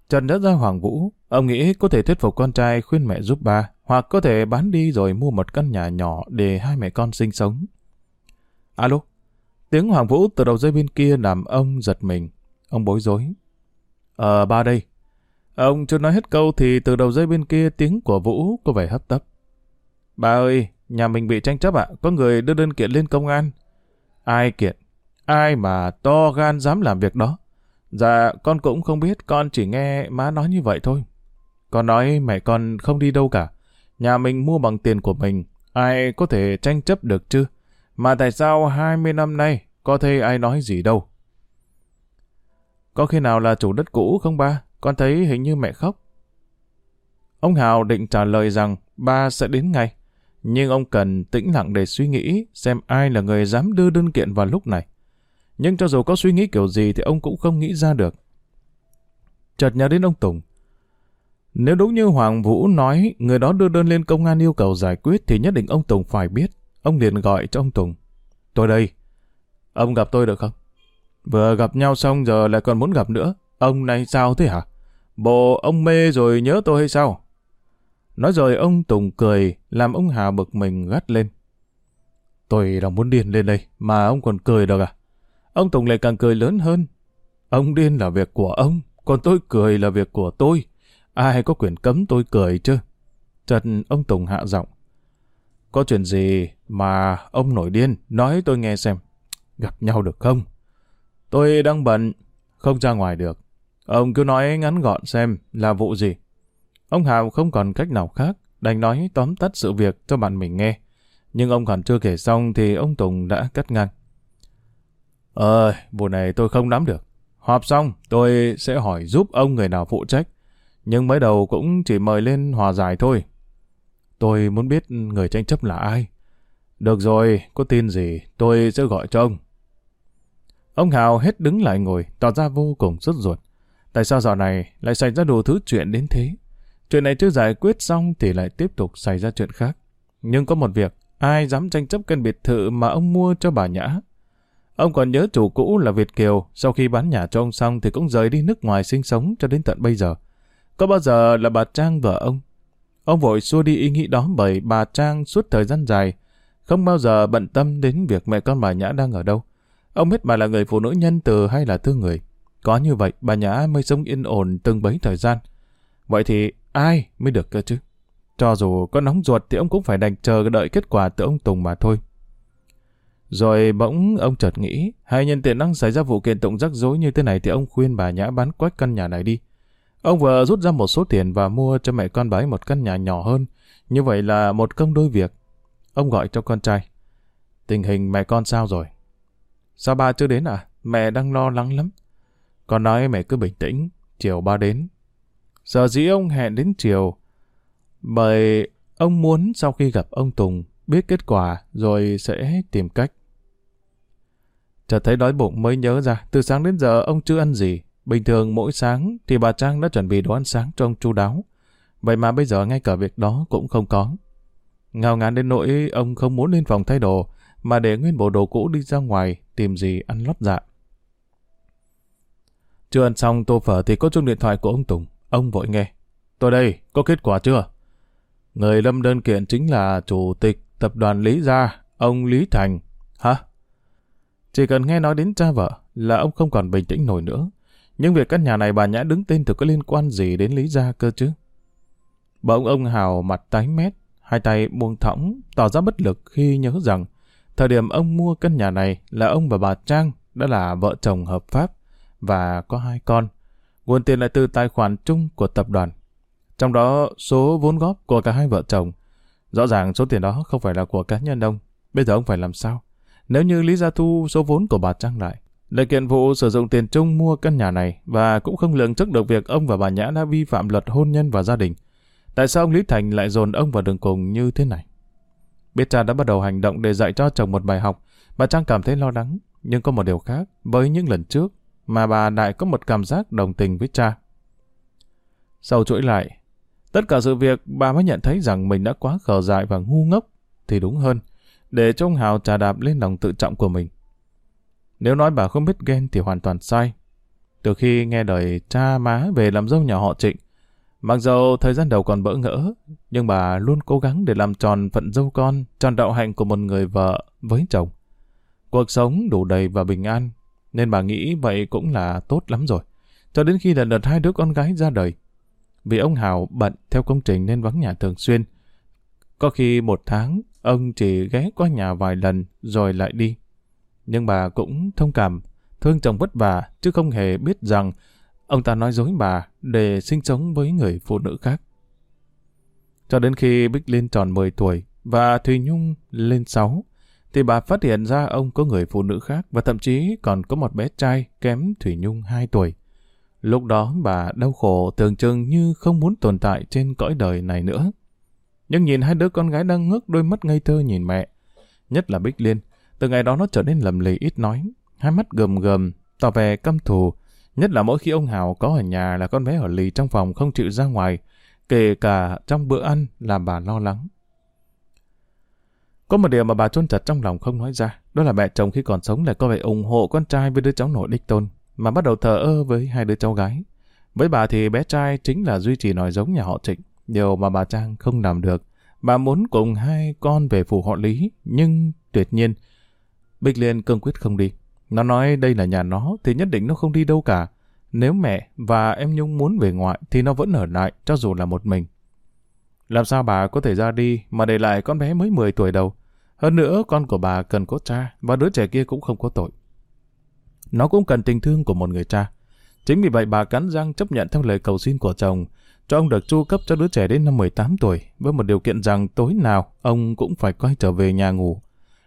Trần đã ra Hoàng Vũ, ông nghĩ có thể thuyết phục con trai khuyên mẹ giúp ba, hoặc có thể bán đi rồi mua một căn nhà nhỏ để hai mẹ con sinh sống. Alo, tiếng Hoàng Vũ từ đầu dây bên kia làm ông giật mình. Ông bối rối. Ờ, ba đây. Ông chưa nói hết câu thì từ đầu dây bên kia tiếng của Vũ có vẻ hấp tấp. Ba ơi, Nhà mình bị tranh chấp ạ, có người đưa đơn kiện lên công an. Ai kiện? ai mà to gan dám làm việc đó. Dạ, con cũng không biết, con chỉ nghe má nói như vậy thôi. Con nói mẹ con không đi đâu cả. Nhà mình mua bằng tiền của mình, ai có thể tranh chấp được chứ? Mà tại sao 20 năm nay có thấy ai nói gì đâu? Có khi nào là chủ đất cũ không ba? Con thấy hình như mẹ khóc. Ông Hào định trả lời rằng ba sẽ đến ngay. Nhưng ông cần tĩnh lặng để suy nghĩ xem ai là người dám đưa đơn kiện vào lúc này. Nhưng cho dù có suy nghĩ kiểu gì thì ông cũng không nghĩ ra được. Chợt nhớ đến ông Tùng. Nếu đúng như Hoàng Vũ nói, người đó đưa đơn lên công an yêu cầu giải quyết thì nhất định ông Tùng phải biết. Ông liền gọi cho ông Tùng. Tôi đây. Ông gặp tôi được không? Vừa gặp nhau xong giờ lại còn muốn gặp nữa. Ông này sao thế hả? Bộ ông mê rồi nhớ tôi hay sao? Nói rồi ông Tùng cười, làm ông Hà bực mình gắt lên. Tôi đang muốn điên lên đây, mà ông còn cười được à? Ông Tùng lại càng cười lớn hơn. Ông điên là việc của ông, còn tôi cười là việc của tôi. Ai có quyền cấm tôi cười chứ? Trần ông Tùng hạ giọng. Có chuyện gì mà ông nổi điên, nói tôi nghe xem. Gặp nhau được không? Tôi đang bận, không ra ngoài được. Ông cứ nói ngắn gọn xem là vụ gì. Ông Hào không còn cách nào khác, đành nói tóm tắt sự việc cho bạn mình nghe. Nhưng ông còn chưa kể xong thì ông Tùng đã cắt ngang. Ờ, vụ này tôi không nắm được. Họp xong, tôi sẽ hỏi giúp ông người nào phụ trách. Nhưng mới đầu cũng chỉ mời lên hòa giải thôi. Tôi muốn biết người tranh chấp là ai. Được rồi, có tin gì, tôi sẽ gọi cho ông. Ông Hào hết đứng lại ngồi, tỏ ra vô cùng sốt ruột. Tại sao dạo này lại xảy ra đủ thứ chuyện đến thế? Chuyện này chưa giải quyết xong thì lại tiếp tục xảy ra chuyện khác. Nhưng có một việc, ai dám tranh chấp căn biệt thự mà ông mua cho bà Nhã? Ông còn nhớ chủ cũ là Việt Kiều, sau khi bán nhà cho ông xong thì cũng rời đi nước ngoài sinh sống cho đến tận bây giờ. Có bao giờ là bà Trang vợ ông? Ông vội xua đi ý nghĩ đó bởi bà Trang suốt thời gian dài, không bao giờ bận tâm đến việc mẹ con bà Nhã đang ở đâu. Ông biết bà là người phụ nữ nhân từ hay là thương người. Có như vậy bà Nhã mới sống yên ổn từng bấy thời gian. Vậy thì ai mới được cơ chứ? Cho dù có nóng ruột thì ông cũng phải đành chờ đợi kết quả từ ông Tùng mà thôi. Rồi bỗng ông chợt nghĩ, hay nhân tiện đang xảy ra vụ kiện tụng rắc rối như thế này thì ông khuyên bà Nhã bán quách căn nhà này đi. Ông vừa rút ra một số tiền và mua cho mẹ con bà ấy một căn nhà nhỏ hơn. Như vậy là một công đôi việc. Ông gọi cho con trai. Tình hình mẹ con sao rồi? Sao ba chưa đến à? Mẹ đang lo lắng lắm. Con nói mẹ cứ bình tĩnh, chiều ba đến. Giờ dĩ ông hẹn đến chiều, bởi ông muốn sau khi gặp ông Tùng biết kết quả rồi sẽ tìm cách. Chợt thấy đói bụng mới nhớ ra, từ sáng đến giờ ông chưa ăn gì. Bình thường mỗi sáng thì bà Trang đã chuẩn bị đồ ăn sáng cho ông chu đáo. Vậy mà bây giờ ngay cả việc đó cũng không có. Ngao ngán đến nỗi ông không muốn lên phòng thay đồ, mà để nguyên bộ đồ cũ đi ra ngoài tìm gì ăn lót dạ. Chưa ăn xong tô phở thì có chuông điện thoại của ông Tùng. Ông vội nghe. Tôi đây, có kết quả chưa? Người lâm đơn kiện chính là chủ tịch tập đoàn Lý Gia, ông Lý Thành. Hả? Chỉ cần nghe nói đến cha vợ là ông không còn bình tĩnh nổi nữa. Nhưng việc căn nhà này bà Nhã đứng tên thì có liên quan gì đến Lý Gia cơ chứ? Bỗng ông Hào mặt tái mét, hai tay buông thõng, tỏ ra bất lực khi nhớ rằng thời điểm ông mua căn nhà này là ông và bà Trang đã là vợ chồng hợp pháp và có hai con. Nguồn tiền lại từ tài khoản chung của tập đoàn. Trong đó, số vốn góp của cả hai vợ chồng. Rõ ràng số tiền đó không phải là của cá nhân ông. Bây giờ ông phải làm sao? Nếu như Lý Gia Thu số vốn của bà Trang lại, để kiện vụ sử dụng tiền chung mua căn nhà này và cũng không lường trước được việc ông và bà Nhã đã vi phạm luật hôn nhân và gia đình. Tại sao ông Lý Thành lại dồn ông vào đường cùng như thế này? Biết cha đã bắt đầu hành động để dạy cho chồng một bài học, bà Trang cảm thấy lo lắng. Nhưng có một điều khác, với những lần trước, mà bà lại có một cảm giác đồng tình với cha. Sau chuỗi lại, tất cả sự việc bà mới nhận thấy rằng mình đã quá khờ dại và ngu ngốc, thì đúng hơn, để cho ông Hào trà đạp lên lòng tự trọng của mình. Nếu nói bà không biết ghen thì hoàn toàn sai. Từ khi nghe đời cha má về làm dâu nhà họ trịnh, mặc dù thời gian đầu còn bỡ ngỡ, nhưng bà luôn cố gắng để làm tròn phận dâu con, tròn đạo hạnh của một người vợ với chồng. Cuộc sống đủ đầy và bình an, nên bà nghĩ vậy cũng là tốt lắm rồi. Cho đến khi lần lượt hai đứa con gái ra đời. Vì ông Hào bận theo công trình nên vắng nhà thường xuyên. Có khi một tháng, ông chỉ ghé qua nhà vài lần rồi lại đi. Nhưng bà cũng thông cảm, thương chồng vất vả, chứ không hề biết rằng ông ta nói dối bà để sinh sống với người phụ nữ khác. Cho đến khi Bích Liên tròn 10 tuổi và Thùy Nhung lên 6, thì bà phát hiện ra ông có người phụ nữ khác và thậm chí còn có một bé trai kém Thủy Nhung 2 tuổi. Lúc đó bà đau khổ tưởng chừng như không muốn tồn tại trên cõi đời này nữa. Nhưng nhìn hai đứa con gái đang ngước đôi mắt ngây thơ nhìn mẹ, nhất là Bích Liên, từ ngày đó nó trở nên lầm lì ít nói, hai mắt gầm gầm, tỏ vẻ căm thù, nhất là mỗi khi ông Hào có ở nhà là con bé ở lì trong phòng không chịu ra ngoài, kể cả trong bữa ăn làm bà lo lắng. Có một điều mà bà chôn chặt trong lòng không nói ra, đó là mẹ chồng khi còn sống lại có vẻ ủng hộ con trai với đứa cháu nội đích tôn, mà bắt đầu thờ ơ với hai đứa cháu gái. Với bà thì bé trai chính là duy trì nòi giống nhà họ Trịnh, điều mà bà Trang không làm được. Bà muốn cùng hai con về phủ họ Lý, nhưng tuyệt nhiên, Bích Liên cương quyết không đi. Nó nói đây là nhà nó thì nhất định nó không đi đâu cả. Nếu mẹ và em Nhung muốn về ngoại thì nó vẫn ở lại cho dù là một mình. Làm sao bà có thể ra đi mà để lại con bé mới 10 tuổi đầu? Hơn nữa, con của bà cần có cha và đứa trẻ kia cũng không có tội. Nó cũng cần tình thương của một người cha. Chính vì vậy bà cắn răng chấp nhận theo lời cầu xin của chồng, cho ông được chu cấp cho đứa trẻ đến năm 18 tuổi, với một điều kiện rằng tối nào ông cũng phải quay trở về nhà ngủ.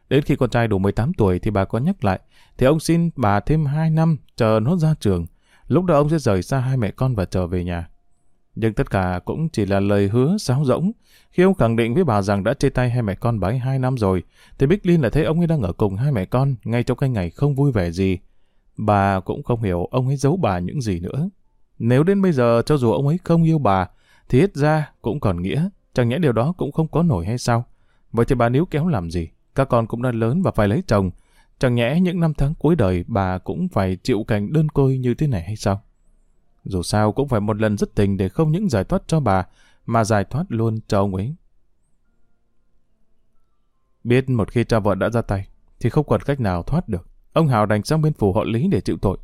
Đến khi con trai đủ 18 tuổi thì bà có nhắc lại, thì ông xin bà thêm 2 năm chờ nó ra trường. Lúc đó ông sẽ rời xa hai mẹ con và trở về nhà. Nhưng tất cả cũng chỉ là lời hứa sáo rỗng. Khi ông khẳng định với bà rằng đã chia tay hai mẹ con bà ấy hai năm rồi, thì Bích Liên lại thấy ông ấy đang ở cùng hai mẹ con ngay trong cái ngày không vui vẻ gì. Bà cũng không hiểu ông ấy giấu bà những gì nữa. Nếu đến bây giờ cho dù ông ấy không yêu bà, thì ít ra cũng còn nghĩa, chẳng nhẽ điều đó cũng không có nổi hay sao? Vậy thì bà níu kéo làm gì? Các con cũng đã lớn và phải lấy chồng. Chẳng nhẽ những năm tháng cuối đời bà cũng phải chịu cảnh đơn côi như thế này hay sao? Dù sao cũng phải một lần dứt tình để không những giải thoát cho bà, mà giải thoát luôn cho ông ấy. Biết một khi cha vợ đã ra tay, thì không còn cách nào thoát được. Ông Hào đành sang bên phủ họ Lý để chịu tội.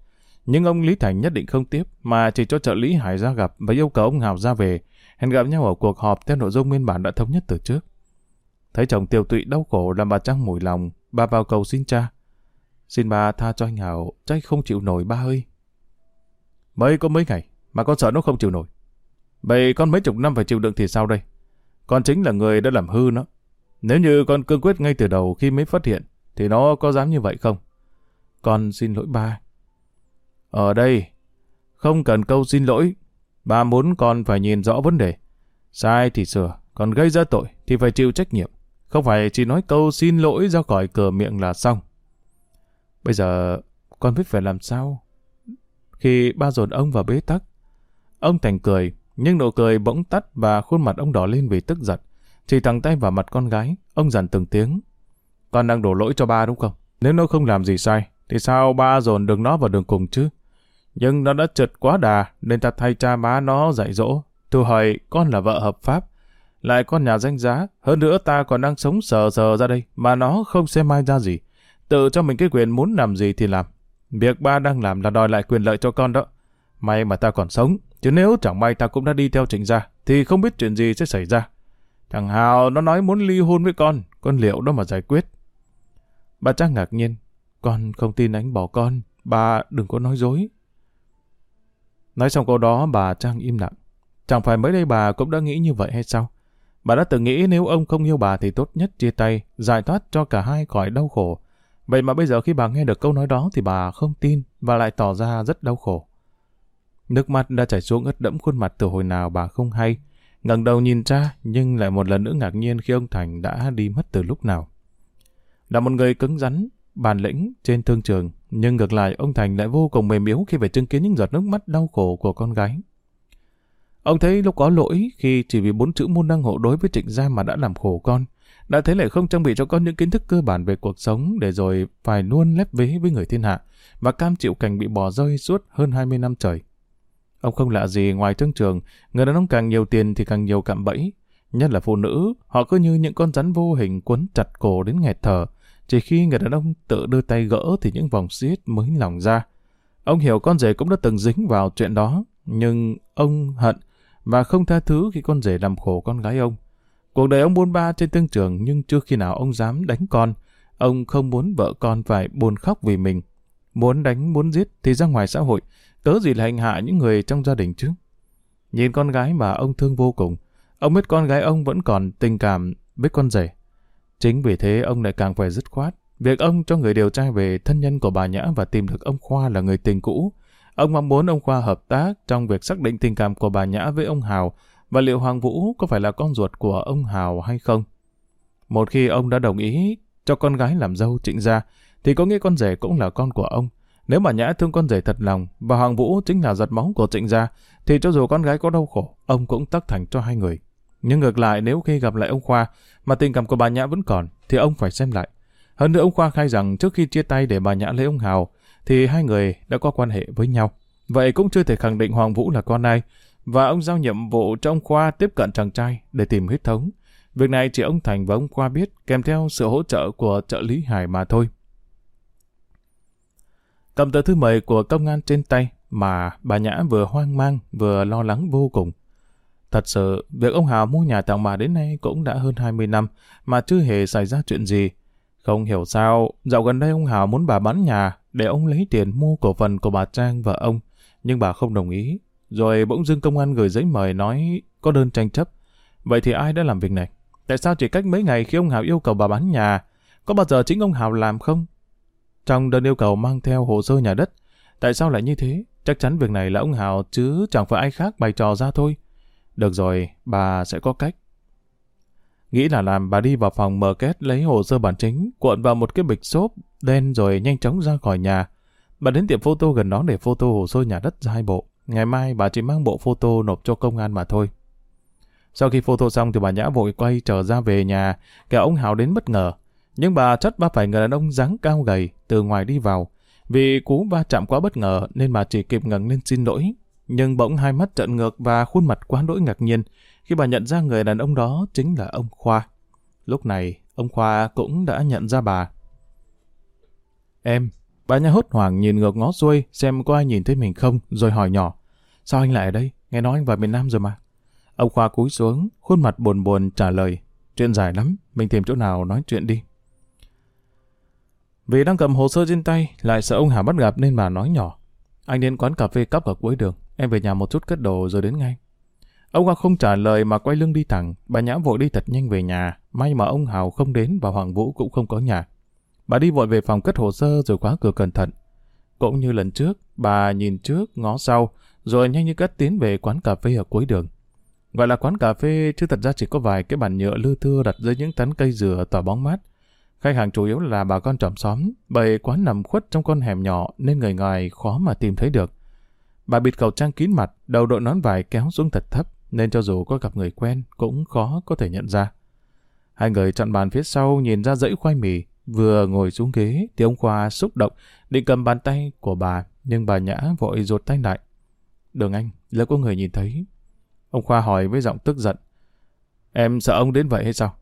Nhưng ông Lý Thành nhất định không tiếp, mà chỉ cho trợ lý Hải ra gặp và yêu cầu ông Hào ra về, hẹn gặp nhau ở cuộc họp theo nội dung nguyên bản đã thống nhất từ trước. Thấy chồng tiêu tụy đau khổ làm bà Trang mùi lòng, bà vào cầu xin cha. Xin bà tha cho anh Hào, chắc không chịu nổi ba ơi. Mới có mấy ngày, mà con sợ nó không chịu nổi. Vậy con mấy chục năm phải chịu đựng thì sao đây? Con chính là người đã làm hư nó. Nếu như con cương quyết ngay từ đầu khi mới phát hiện, thì nó có dám như vậy không? Con xin lỗi ba. Ở đây, không cần câu xin lỗi. Ba muốn con phải nhìn rõ vấn đề. Sai thì sửa, còn gây ra tội thì phải chịu trách nhiệm. Không phải chỉ nói câu xin lỗi ra khỏi cửa miệng là xong. Bây giờ, con biết phải làm sao? Khi ba dồn ông vào bế tắc, ông Thành cười, nhưng nụ cười bỗng tắt và khuôn mặt ông đỏ lên vì tức giận. Chỉ thẳng tay vào mặt con gái, ông dặn từng tiếng. Con đang đổ lỗi cho ba đúng không? Nếu nó không làm gì sai, thì sao ba dồn được nó vào đường cùng chứ? Nhưng nó đã trượt quá đà, nên ta thay cha má nó dạy dỗ. Tôi hỏi, con là vợ hợp pháp, lại con nhà danh giá, hơn nữa ta còn đang sống sờ sờ ra đây, mà nó không xem mai ra gì. Tự cho mình cái quyền muốn làm gì thì làm. Việc ba đang làm là đòi lại quyền lợi cho con đó. May mà ta còn sống, chứ nếu chẳng may ta cũng đã đi theo trịnh gia, thì không biết chuyện gì sẽ xảy ra. Thằng Hào nó nói muốn ly hôn với con, con liệu đó mà giải quyết. Bà Trang ngạc nhiên, con không tin anh bỏ con, bà đừng có nói dối. Nói xong câu đó bà Trang im lặng. Chẳng phải mới đây bà cũng đã nghĩ như vậy hay sao? Bà đã từng nghĩ nếu ông không yêu bà thì tốt nhất chia tay, giải thoát cho cả hai khỏi đau khổ. Vậy mà bây giờ khi bà nghe được câu nói đó thì bà không tin và lại tỏ ra rất đau khổ. Nước mắt đã chảy xuống ướt đẫm khuôn mặt từ hồi nào bà không hay. ngẩng đầu nhìn ra nhưng lại một lần nữa ngạc nhiên khi ông Thành đã đi mất từ lúc nào. Là một người cứng rắn, bản lĩnh trên thương trường, nhưng ngược lại ông Thành lại vô cùng mềm yếu khi phải chứng kiến những giọt nước mắt đau khổ của con gái. Ông thấy lúc có lỗi khi chỉ vì bốn chữ môn đăng hộ đối với trịnh gia mà đã làm khổ con, đã thế lại không trang bị cho con những kiến thức cơ bản về cuộc sống để rồi phải luôn lép vế với người thiên hạ và cam chịu cảnh bị bỏ rơi suốt hơn 20 năm trời. Ông không lạ gì ngoài thương trường, người đàn ông càng nhiều tiền thì càng nhiều cạm bẫy. Nhất là phụ nữ, họ cứ như những con rắn vô hình quấn chặt cổ đến nghẹt thở. Chỉ khi người đàn ông tự đưa tay gỡ thì những vòng xiết mới lỏng ra. Ông hiểu con rể cũng đã từng dính vào chuyện đó, nhưng ông hận và không tha thứ khi con rể làm khổ con gái ông. Cuộc đời ông buôn ba trên thương trường nhưng chưa khi nào ông dám đánh con. Ông không muốn vợ con phải buồn khóc vì mình. Muốn đánh, muốn giết thì ra ngoài xã hội, cớ gì là hành hạ những người trong gia đình chứ. Nhìn con gái mà ông thương vô cùng, ông biết con gái ông vẫn còn tình cảm với con rể. Chính vì thế ông lại càng phải dứt khoát. Việc ông cho người điều tra về thân nhân của bà Nhã và tìm được ông Khoa là người tình cũ. Ông mong muốn ông Khoa hợp tác trong việc xác định tình cảm của bà Nhã với ông Hào và liệu Hoàng Vũ có phải là con ruột của ông Hào hay không. Một khi ông đã đồng ý cho con gái làm dâu trịnh gia, thì có nghĩa con rể cũng là con của ông. Nếu mà Nhã thương con rể thật lòng và Hoàng Vũ chính là giật máu của trịnh gia, thì cho dù con gái có đau khổ, ông cũng tất thành cho hai người. Nhưng ngược lại nếu khi gặp lại ông Khoa mà tình cảm của bà Nhã vẫn còn, thì ông phải xem lại. Hơn nữa ông Khoa khai rằng trước khi chia tay để bà Nhã lấy ông Hào, thì hai người đã có quan hệ với nhau. Vậy cũng chưa thể khẳng định Hoàng Vũ là con ai, và ông giao nhiệm vụ cho ông Khoa tiếp cận chàng trai để tìm huyết thống. Việc này chỉ ông Thành và ông Khoa biết kèm theo sự hỗ trợ của trợ lý Hải mà thôi. Cầm tờ thư mời của công an trên tay mà bà Nhã vừa hoang mang vừa lo lắng vô cùng. Thật sự, việc ông Hào mua nhà tặng bà đến nay cũng đã hơn 20 năm mà chưa hề xảy ra chuyện gì. Không hiểu sao, dạo gần đây ông Hào muốn bà bán nhà để ông lấy tiền mua cổ phần của bà Trang và ông, nhưng bà không đồng ý. Rồi bỗng dưng công an gửi giấy mời nói có đơn tranh chấp. Vậy thì ai đã làm việc này? Tại sao chỉ cách mấy ngày khi ông Hào yêu cầu bà bán nhà, có bao giờ chính ông Hào làm không? Trong đơn yêu cầu mang theo hồ sơ nhà đất, tại sao lại như thế? Chắc chắn việc này là ông Hào chứ chẳng phải ai khác bày trò ra thôi. Được rồi, bà sẽ có cách. Nghĩ là làm bà đi vào phòng mở két lấy hồ sơ bản chính, cuộn vào một cái bịch xốp đen rồi nhanh chóng ra khỏi nhà. Bà đến tiệm photo gần đó để photo hồ sơ nhà đất ra hai bộ. Ngày mai bà chỉ mang bộ photo nộp cho công an mà thôi. Sau khi photo xong thì bà Nhã vội quay trở ra về nhà, kẻ ông Hào đến bất ngờ. Nhưng bà chất ba phải người đàn ông dáng cao gầy từ ngoài đi vào. Vì cú va chạm quá bất ngờ nên bà chỉ kịp ngẩng lên xin lỗi. Nhưng bỗng hai mắt trợn ngược và khuôn mặt quá đỗi ngạc nhiên khi bà nhận ra người đàn ông đó chính là ông Khoa. Lúc này, ông Khoa cũng đã nhận ra bà. Em, bà Nhã hốt hoảng nhìn ngược ngó xuôi xem có ai nhìn thấy mình không rồi hỏi nhỏ. Sao anh lại ở đây? Nghe nói anh vào miền Nam rồi mà. Ông Khoa cúi xuống, khuôn mặt buồn buồn trả lời. Chuyện dài lắm, mình tìm chỗ nào nói chuyện đi. Vì đang cầm hồ sơ trên tay, lại sợ ông Hà bắt gặp nên bà nói nhỏ. Anh đến quán cà phê cắp ở cuối đường, em về nhà một chút cất đồ rồi đến ngay. Ông Khoa không trả lời mà quay lưng đi thẳng, bà Nhã vội đi thật nhanh về nhà, may mà ông Hào không đến và Hoàng Vũ cũng không có nhà. Bà đi vội về phòng cất hồ sơ rồi khóa cửa cẩn thận. Cũng như lần trước, bà nhìn trước, ngó sau, rồi nhanh như cất tiến về quán cà phê ở cuối đường. Gọi là quán cà phê chứ thật ra chỉ có vài cái bàn nhựa lư thưa đặt dưới những tán cây dừa tỏa bóng mát. Khách hàng chủ yếu là bà con tròm xóm, bởi quán nằm khuất trong con hẻm nhỏ nên người ngoài khó mà tìm thấy được. Bà bịt khẩu trang kín mặt, đầu đội nón vải kéo xuống thật thấp, nên cho dù có gặp người quen cũng khó có thể nhận ra. Hai người chọn bàn phía sau nhìn ra dãy khoai mì, vừa ngồi xuống ghế thì ông Khoa xúc động định cầm bàn tay của bà, nhưng bà Nhã vội rụt tay lại. Đường anh, lỡ có người nhìn thấy. Ông Khoa hỏi với giọng tức giận. Em sợ ông đến vậy hay sao?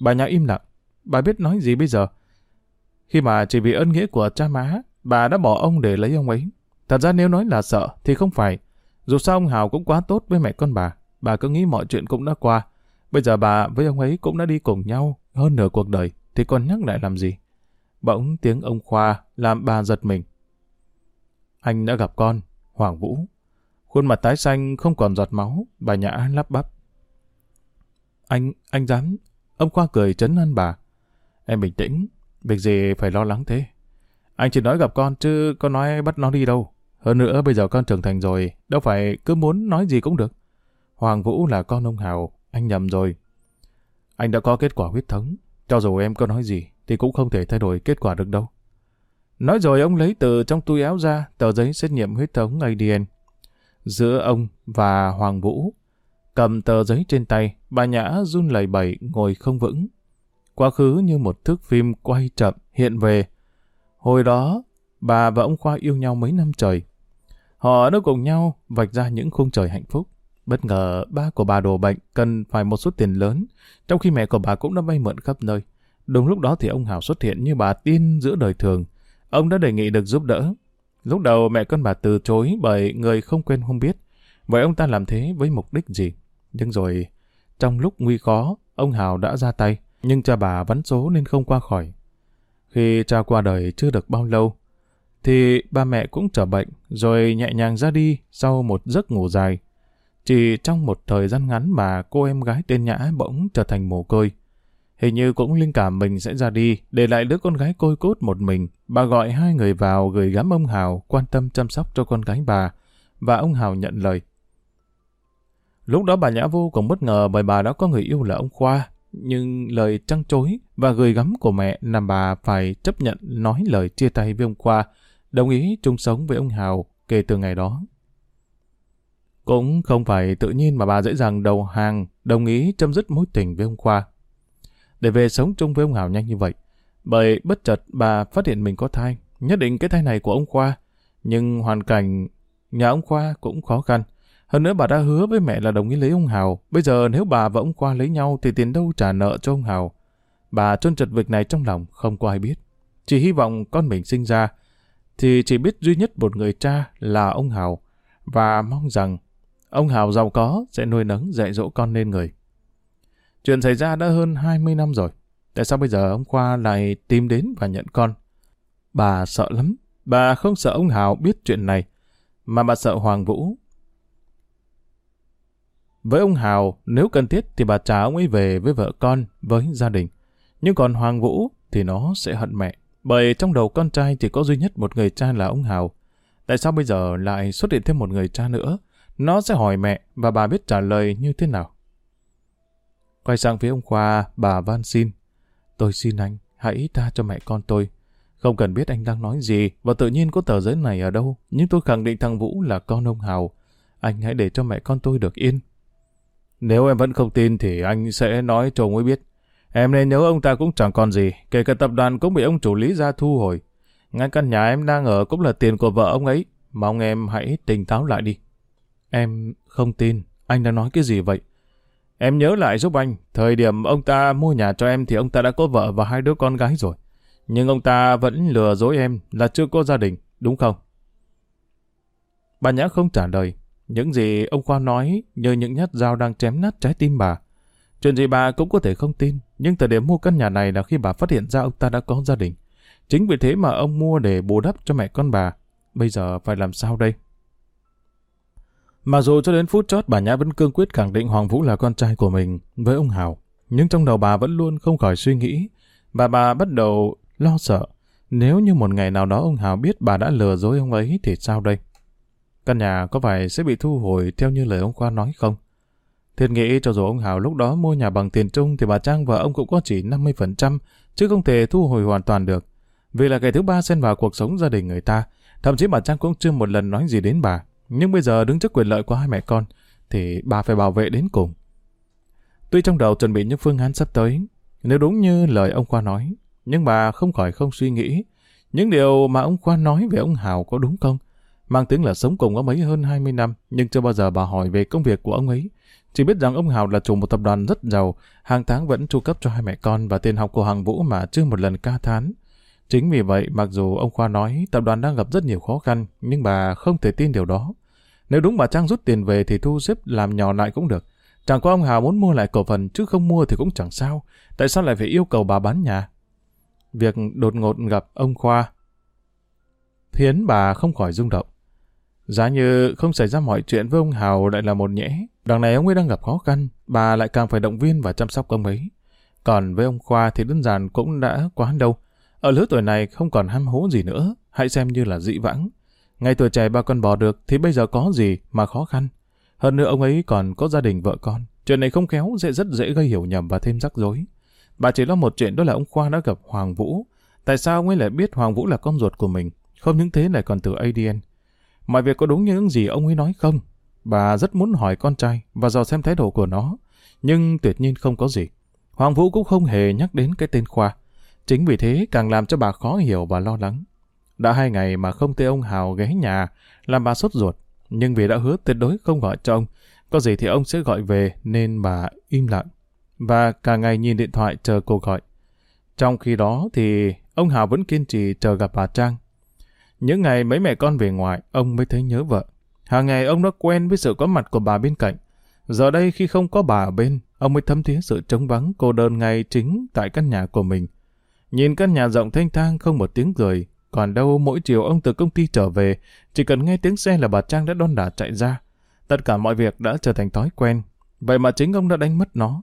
Bà Nhã im lặng. Bà biết nói gì bây giờ? Khi mà chỉ vì ơn nghĩa của cha má, bà đã bỏ ông để lấy ông ấy. Thật ra nếu nói là sợ thì không phải. Dù sao ông Hào cũng quá tốt với mẹ con bà. Bà cứ nghĩ mọi chuyện cũng đã qua. Bây giờ bà với ông ấy cũng đã đi cùng nhau hơn nửa cuộc đời. Thì còn nhắc lại làm gì? Bỗng tiếng ông Khoa làm bà giật mình. Anh đã gặp con, Hoàng Vũ. Khuôn mặt tái xanh không còn giọt máu, bà Nhã lắp bắp. Anh, anh dám... Ông Khoa cười chấn an bà. Em bình tĩnh, việc gì phải lo lắng thế. Anh chỉ nói gặp con chứ có nói bắt nó đi đâu. Hơn nữa bây giờ con trưởng thành rồi, đâu phải cứ muốn nói gì cũng được. Hoàng Vũ là con ông Hào, anh nhầm rồi. Anh đã có kết quả huyết thống, cho dù em có nói gì thì cũng không thể thay đổi kết quả được đâu. Nói rồi ông lấy từ trong túi áo ra tờ giấy xét nghiệm huyết thống ADN. Giữa ông và Hoàng Vũ, cầm tờ giấy trên tay, bà Nhã run lẩy bẩy ngồi không vững. Quá khứ như một thước phim quay chậm hiện về. Hồi đó, bà và ông Khoa yêu nhau mấy năm trời. Họ đã cùng nhau vạch ra những khung trời hạnh phúc. Bất ngờ ba của bà đổ bệnh cần phải một số tiền lớn, trong khi mẹ của bà cũng đã vay mượn khắp nơi. Đúng lúc đó thì ông Hào xuất hiện như bà tiên giữa đời thường. Ông đã đề nghị được giúp đỡ. Lúc đầu mẹ con bà từ chối bởi người không quen không biết. Vậy ông ta làm thế với mục đích gì? Nhưng rồi, trong lúc nguy khó, ông Hào đã ra tay. Nhưng cha bà vắn số nên không qua khỏi. Khi cha qua đời chưa được bao lâu, thì ba mẹ cũng trở bệnh, rồi nhẹ nhàng ra đi sau một giấc ngủ dài. Chỉ trong một thời gian ngắn mà cô em gái tên Nhã bỗng trở thành mồ côi. Hình như cũng linh cảm mình sẽ ra đi, để lại đứa con gái côi cốt một mình. Bà gọi hai người vào gửi gắm ông Hào quan tâm chăm sóc cho con gái bà, và ông Hào nhận lời. Lúc đó bà Nhã vô cùng bất ngờ bởi bà đã có người yêu là ông Khoa, nhưng lời trăng chối và gửi gắm của mẹ làm bà phải chấp nhận nói lời chia tay với ông Khoa, đồng ý chung sống với ông Hào kể từ ngày đó. Cũng không phải tự nhiên mà bà dễ dàng đầu hàng, đồng ý chấm dứt mối tình với ông Khoa. Để về sống chung với ông Hào nhanh như vậy, bởi bất chợt bà phát hiện mình có thai, nhất định cái thai này của ông Khoa, nhưng hoàn cảnh nhà ông Khoa cũng khó khăn. Hơn nữa bà đã hứa với mẹ là đồng ý lấy ông Hào, bây giờ nếu bà và ông Khoa lấy nhau thì tiền đâu trả nợ cho ông Hào. Bà trôn trật việc này trong lòng, không có ai biết. Chỉ hy vọng con mình sinh ra, thì chỉ biết duy nhất một người cha là ông Hào, và mong rằng ông Hào giàu có sẽ nuôi nấng dạy dỗ con nên người. Chuyện xảy ra đã hơn 20 năm rồi. Tại sao bây giờ ông Khoa lại tìm đến và nhận con? Bà sợ lắm. Bà không sợ ông Hào biết chuyện này, mà bà sợ Hoàng Vũ. Với ông Hào, nếu cần thiết thì bà trả ông ấy về với vợ con, với gia đình. Nhưng còn Hoàng Vũ thì nó sẽ hận mẹ. Bởi trong đầu con trai chỉ có duy nhất một người cha là ông Hào. Tại sao bây giờ lại xuất hiện thêm một người cha nữa? Nó sẽ hỏi mẹ và bà biết trả lời như thế nào. Quay sang phía ông Khoa, bà van xin. Tôi xin anh, hãy tha cho mẹ con tôi. Không cần biết anh đang nói gì và tự nhiên có tờ giấy này ở đâu, nhưng tôi khẳng định thằng Vũ là con ông Hào. Anh hãy để cho mẹ con tôi được yên. Nếu em vẫn không tin thì anh sẽ nói cho ông ấy biết. Em nên nhớ ông ta cũng chẳng còn gì, kể cả tập đoàn cũng bị ông chủ lý ra thu hồi. Ngay căn nhà em đang ở cũng là tiền của vợ ông ấy. Mong em hãy tỉnh táo lại đi. Em không tin, anh đã nói cái gì vậy? Em nhớ lại giúp anh, thời điểm ông ta mua nhà cho em thì ông ta đã có vợ và hai đứa con gái rồi. Nhưng ông ta vẫn lừa dối em là chưa có gia đình, đúng không? Bà Nhã không trả lời. Những gì ông Khoa nói như những nhát dao đang chém nát trái tim bà. Chuyện gì bà cũng có thể không tin, nhưng thời điểm mua căn nhà này là khi bà phát hiện ra ông ta đã có gia đình. Chính vì thế mà ông mua để bù đắp cho mẹ con bà. Bây giờ phải làm sao đây? Mặc dù cho đến phút chót bà Nhã vẫn cương quyết khẳng định Hoàng Vũ là con trai của mình với ông Hào, nhưng trong đầu bà vẫn luôn không khỏi suy nghĩ. Bà bà bắt đầu lo sợ. Nếu như một ngày nào đó ông Hào biết bà đã lừa dối ông ấy thì sao đây? Căn nhà có phải sẽ bị thu hồi theo như lời ông Khoa nói không? Thiệt nghĩ cho dù ông Hào lúc đó mua nhà bằng tiền chung thì bà Trang và ông cũng có chỉ 50%, chứ không thể thu hồi hoàn toàn được. Vì là kẻ thứ ba xen vào cuộc sống gia đình người ta, thậm chí bà Trang cũng chưa một lần nói gì đến bà. Nhưng bây giờ đứng trước quyền lợi của hai mẹ con, thì bà phải bảo vệ đến cùng. Tuy trong đầu chuẩn bị những phương án sắp tới, nếu đúng như lời ông Khoa nói, nhưng bà không khỏi không suy nghĩ, những điều mà ông Khoa nói về ông Hào có đúng không? Mang tiếng là sống cùng ông ấy hơn 20 năm, nhưng chưa bao giờ bà hỏi về công việc của ông ấy. Chỉ biết rằng ông Hào là chủ một tập đoàn rất giàu, hàng tháng vẫn chu cấp cho hai mẹ con và tiền học của hàng Vũ mà chưa một lần ca thán. Chính vì vậy, mặc dù ông Khoa nói tập đoàn đang gặp rất nhiều khó khăn, nhưng bà không thể tin điều đó. Nếu đúng bà Trang rút tiền về thì thu xếp làm nhỏ lại cũng được. Chẳng có ông Hào muốn mua lại cổ phần chứ không mua thì cũng chẳng sao. Tại sao lại phải yêu cầu bà bán nhà? Việc đột ngột gặp ông Khoa khiến bà không khỏi rung động. Giá như không xảy ra mọi chuyện với ông Hào lại là một nhẽ. Đằng này ông ấy đang gặp khó khăn, bà lại càng phải động viên và chăm sóc ông ấy. Còn với ông Khoa thì đơn giản cũng đã quá đâu. Ở lứa tuổi này không còn ham hố gì nữa, hãy xem như là dị vãng. Ngày tuổi trẻ bà con bỏ được thì bây giờ có gì mà khó khăn. Hơn nữa ông ấy còn có gia đình vợ con. Chuyện này không khéo sẽ rất dễ gây hiểu nhầm và thêm rắc rối. Bà chỉ lo một chuyện, đó là ông Khoa đã gặp Hoàng Vũ. Tại sao ông ấy lại biết Hoàng Vũ là con ruột của mình? Không những thế, lại còn từ ADN. Mọi việc có đúng như những gì ông ấy nói không? Bà rất muốn hỏi con trai và dò xem thái độ của nó. Nhưng tuyệt nhiên không có gì. Hoàng Vũ cũng không hề nhắc đến cái tên Khoa. Chính vì thế, càng làm cho bà khó hiểu và lo lắng. Đã hai ngày mà không thấy ông Hào ghé nhà, làm bà sốt ruột. Nhưng vì đã hứa tuyệt đối không gọi cho ông, có gì thì ông sẽ gọi về nên bà im lặng. Và cả ngày nhìn điện thoại chờ cô gọi. Trong khi đó thì ông Hào vẫn kiên trì chờ gặp bà Trang. Những ngày mấy mẹ con về ngoài, ông mới thấy nhớ vợ. Hàng ngày ông đã quen với sự có mặt của bà bên cạnh. Giờ đây khi không có bà ở bên, ông mới thấm thía sự trống vắng cô đơn ngay chính tại căn nhà của mình. Nhìn căn nhà rộng thanh thang không một tiếng cười, còn đâu mỗi chiều ông từ công ty trở về, chỉ cần nghe tiếng xe là bà Trang đã đon đả chạy ra. Tất cả mọi việc đã trở thành thói quen, vậy mà chính ông đã đánh mất nó.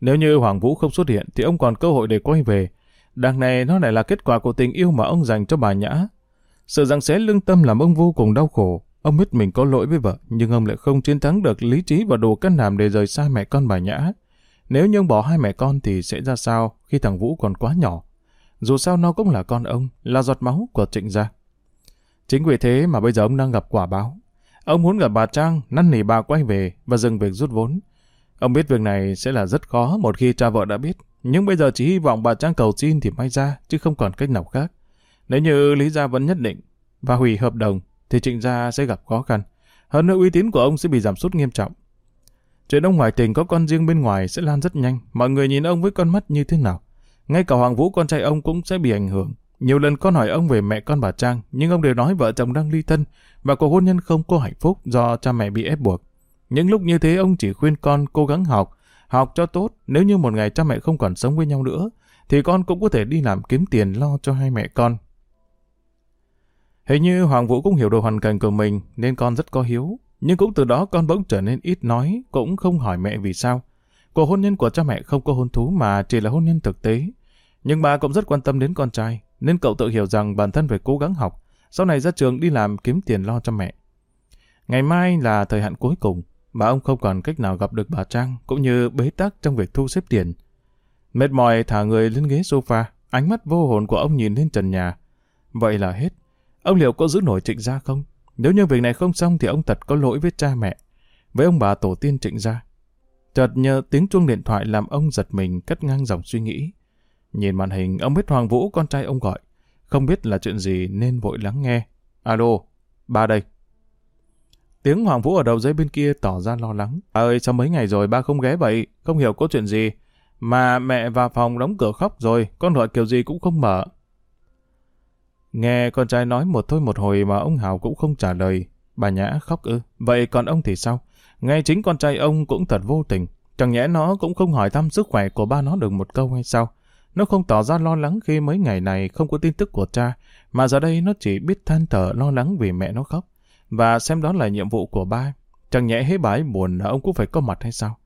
Nếu như Hoàng Vũ không xuất hiện thì ông còn cơ hội để quay về. Đằng này nó lại là kết quả của tình yêu mà ông dành cho bà Nhã. Sự rằng xé lương tâm làm ông vô cùng đau khổ. Ông biết mình có lỗi với vợ, nhưng ông lại không chiến thắng được lý trí và đủ can đảm để rời xa mẹ con bà Nhã. Nếu như ông bỏ hai mẹ con thì sẽ ra sao khi thằng Vũ còn quá nhỏ? Dù sao nó cũng là con ông, là giọt máu của trịnh gia. Chính vì thế mà bây giờ ông đang gặp quả báo. Ông muốn gặp bà Trang, năn nỉ bà quay về và dừng việc rút vốn. Ông biết việc này sẽ là rất khó một khi cha vợ đã biết, nhưng bây giờ chỉ hy vọng bà Trang cầu xin thì may ra, chứ không còn cách nào khác. Nếu như Lý Gia vẫn nhất định và hủy hợp đồng, thì Trịnh Gia sẽ gặp khó khăn. Hơn nữa uy tín của ông sẽ bị giảm sút nghiêm trọng. Chuyện ông ngoại tình có con riêng bên ngoài sẽ lan rất nhanh, mọi người nhìn ông với con mắt như thế nào. Ngay cả Hoàng Vũ con trai ông cũng sẽ bị ảnh hưởng. Nhiều lần con hỏi ông về mẹ con bà Trang, nhưng ông đều nói vợ chồng đang ly thân và cuộc hôn nhân không có hạnh phúc do cha mẹ bị ép buộc. Những lúc như thế ông chỉ khuyên con cố gắng học, học cho tốt, nếu như một ngày cha mẹ không còn sống với nhau nữa, thì con cũng có thể đi làm kiếm tiền lo cho hai mẹ con. Hình như Hoàng Vũ cũng hiểu được hoàn cảnh của mình nên con rất có hiếu, nhưng cũng từ đó con bỗng trở nên ít nói, cũng không hỏi mẹ vì sao. Cuộc hôn nhân của cha mẹ không có hôn thú mà chỉ là hôn nhân thực tế. Nhưng bà cũng rất quan tâm đến con trai, nên cậu tự hiểu rằng bản thân phải cố gắng học, sau này ra trường đi làm kiếm tiền lo cho mẹ. Ngày mai là thời hạn cuối cùng, mà ông không còn cách nào gặp được bà Trang, cũng như bế tắc trong việc thu xếp tiền. Mệt mỏi thả người lên ghế sofa, ánh mắt vô hồn của ông nhìn lên trần nhà. Vậy là hết. Ông liệu có giữ nổi trịnh gia không? Nếu như việc này không xong thì ông thật có lỗi với cha mẹ, với ông bà tổ tiên trịnh gia. Chợt nhờ tiếng chuông điện thoại làm ông giật mình cắt ngang dòng suy nghĩ. Nhìn màn hình, ông biết Hoàng Vũ con trai ông gọi. Không biết là chuyện gì nên vội lắng nghe. Alo, ba đây. Tiếng Hoàng Vũ ở đầu dây bên kia tỏ ra lo lắng. ba ơi, sao mấy ngày rồi ba không ghé vậy? Không hiểu có chuyện gì. Mà mẹ vào phòng đóng cửa khóc rồi, con gọi kiểu gì cũng không mở. Nghe con trai nói một thôi một hồi mà ông Hào cũng không trả lời. Bà Nhã khóc ư. Vậy còn ông thì sao? Nghe chính con trai ông cũng thật vô tình. Chẳng nhẽ nó cũng không hỏi thăm sức khỏe của ba nó được một câu hay sao? Nó không tỏ ra lo lắng khi mấy ngày này không có tin tức của cha, mà giờ đây nó chỉ biết than thở lo lắng vì mẹ nó khóc và xem đó là nhiệm vụ của ba. Chẳng nhẽ hế bái buồn là ông cũng phải có mặt hay sao?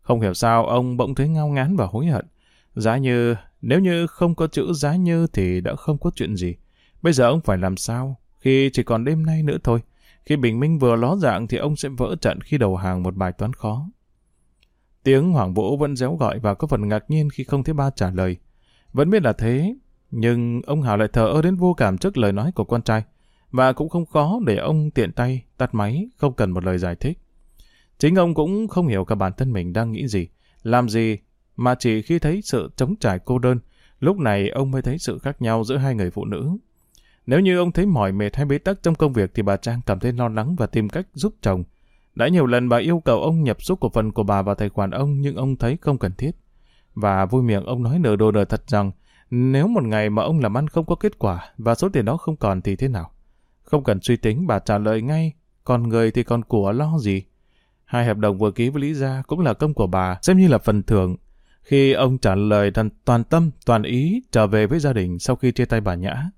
Không hiểu sao ông bỗng thấy ngao ngán và hối hận. Giá như, nếu như không có chữ giá như thì đã không có chuyện gì. Bây giờ ông phải làm sao? Khi chỉ còn đêm nay nữa thôi. Khi bình minh vừa ló dạng thì ông sẽ vỡ trận khi đầu hàng một bài toán khó. Tiếng Hoàng Vũ vẫn réo gọi và có phần ngạc nhiên khi không thấy ba trả lời. Vẫn biết là thế, nhưng ông Hào lại thờ ơ đến vô cảm trước lời nói của con trai và cũng không khó để ông tiện tay, tắt máy, không cần một lời giải thích. Chính ông cũng không hiểu cả bản thân mình đang nghĩ gì, làm gì, mà chỉ khi thấy sự chống trải cô đơn, lúc này ông mới thấy sự khác nhau giữa hai người phụ nữ. Nếu như ông thấy mỏi mệt hay bế tắc trong công việc thì bà Trang cảm thấy lo lắng và tìm cách giúp chồng. Đã nhiều lần bà yêu cầu ông nhập số cổ phần của bà vào tài khoản ông nhưng ông thấy không cần thiết. Và vui miệng ông nói nửa đồ nửa thật rằng nếu một ngày mà ông làm ăn không có kết quả và số tiền đó không còn thì thế nào? Không cần suy tính, bà trả lời ngay, còn người thì còn của lo gì. Hai hợp đồng vừa ký với Lý Gia cũng là công của bà, xem như là phần thưởng. Khi ông trả lời toàn, toàn tâm, toàn ý trở về với gia đình sau khi chia tay bà Nhã.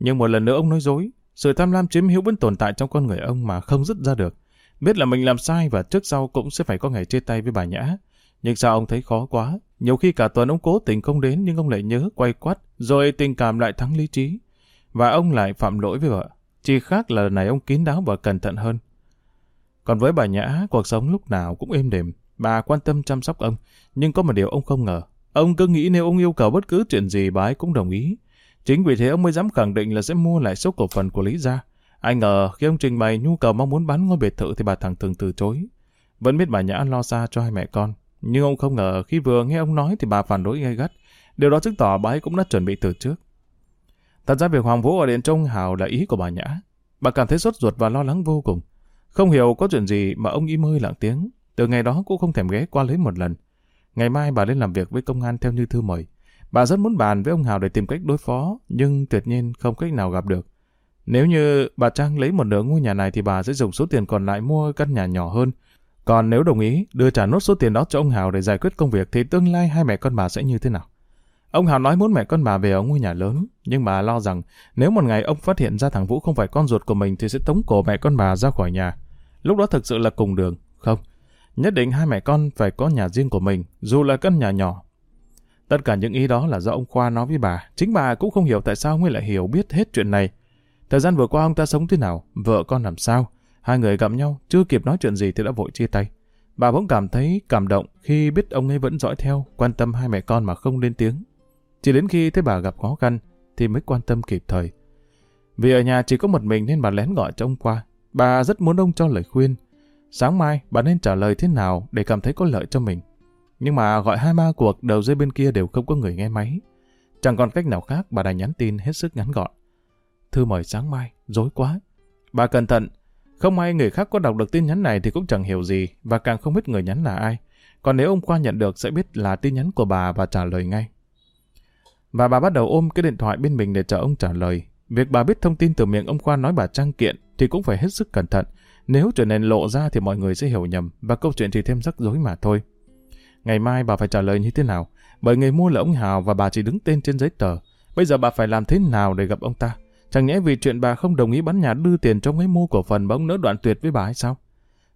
Nhưng một lần nữa ông nói dối, sự tham lam chiếm hữu vẫn tồn tại trong con người ông mà không dứt ra được. Biết là mình làm sai và trước sau cũng sẽ phải có ngày chia tay với bà Nhã. Nhưng sao ông thấy khó quá? Nhiều khi cả tuần ông cố tình không đến nhưng ông lại nhớ quay quắt, rồi tình cảm lại thắng lý trí. Và ông lại phạm lỗi với vợ. Chỉ khác là lần này ông kín đáo và cẩn thận hơn. Còn với bà Nhã, cuộc sống lúc nào cũng êm đềm. Bà quan tâm chăm sóc ông, nhưng có một điều ông không ngờ. Ông cứ nghĩ nếu ông yêu cầu bất cứ chuyện gì bà ấy cũng đồng ý. Chính vì thế ông mới dám khẳng định là sẽ mua lại số cổ phần của Lý Gia. Ai ngờ khi ông trình bày nhu cầu mong muốn bán ngôi biệt thự thì bà thẳng thường từ chối. Vẫn biết bà Nhã lo xa cho hai mẹ con. Nhưng ông không ngờ khi vừa nghe ông nói thì bà phản đối gay gắt. Điều đó chứng tỏ bà ấy cũng đã chuẩn bị từ trước. Thật ra việc Hoàng Vũ ở Điện trông Hào là ý của bà Nhã. Bà cảm thấy sốt ruột và lo lắng vô cùng. Không hiểu có chuyện gì mà ông im hơi lặng tiếng. Từ ngày đó cũng không thèm ghé qua lấy một lần. Ngày mai bà lên làm việc với công an theo như thư mời. Bà rất muốn bàn với ông Hào để tìm cách đối phó, nhưng tuyệt nhiên không cách nào gặp được. Nếu như bà Trang lấy một nửa ngôi nhà này thì bà sẽ dùng số tiền còn lại mua căn nhà nhỏ hơn. Còn nếu đồng ý đưa trả nốt số tiền đó cho ông Hào để giải quyết công việc thì tương lai hai mẹ con bà sẽ như thế nào? Ông Hào nói muốn mẹ con bà về ở ngôi nhà lớn, nhưng bà lo rằng nếu một ngày ông phát hiện ra thằng Vũ không phải con ruột của mình thì sẽ tống cổ mẹ con bà ra khỏi nhà. Lúc đó thực sự là cùng đường. Không, nhất định hai mẹ con phải có nhà riêng của mình, dù là căn nhà nhỏ. Tất cả những ý đó là do ông Khoa nói với bà. Chính bà cũng không hiểu tại sao mới lại hiểu biết hết chuyện này. Thời gian vừa qua ông ta sống thế nào, vợ con làm sao. Hai người gặp nhau, chưa kịp nói chuyện gì thì đã vội chia tay. Bà bỗng cảm thấy cảm động khi biết ông ấy vẫn dõi theo, quan tâm hai mẹ con mà không lên tiếng. Chỉ đến khi thấy bà gặp khó khăn thì mới quan tâm kịp thời. Vì ở nhà chỉ có một mình nên bà lén gọi cho ông qua. Bà rất muốn ông cho lời khuyên. Sáng mai bà nên trả lời thế nào để cảm thấy có lợi cho mình. Nhưng mà gọi hai ba cuộc đầu dây bên kia đều không có người nghe máy. Chẳng còn cách nào khác bà đã nhắn tin hết sức ngắn gọn. Thư mời sáng mai, dối quá. Bà cẩn thận, không may người khác có đọc được tin nhắn này thì cũng chẳng hiểu gì, và càng không biết người nhắn là ai. Còn nếu ông Khoa nhận được sẽ biết là tin nhắn của bà và trả lời ngay. Và bà bắt đầu ôm cái điện thoại bên mình để chờ ông trả lời. Việc bà biết thông tin từ miệng ông Khoa nói bà trang kiện thì cũng phải hết sức cẩn thận. Nếu trở nên lộ ra thì mọi người sẽ hiểu nhầm, và câu chuyện chỉ thêm rắc rối mà thôi. Ngày mai bà phải trả lời như thế nào? Bởi người mua là ông Hào và bà chỉ đứng tên trên giấy tờ. Bây giờ bà phải làm thế nào để gặp ông ta? Chẳng nhẽ vì chuyện bà không đồng ý bán nhà đưa tiền cho ông ấy mua cổ phần mà ông nỡ đoạn tuyệt với bà hay sao?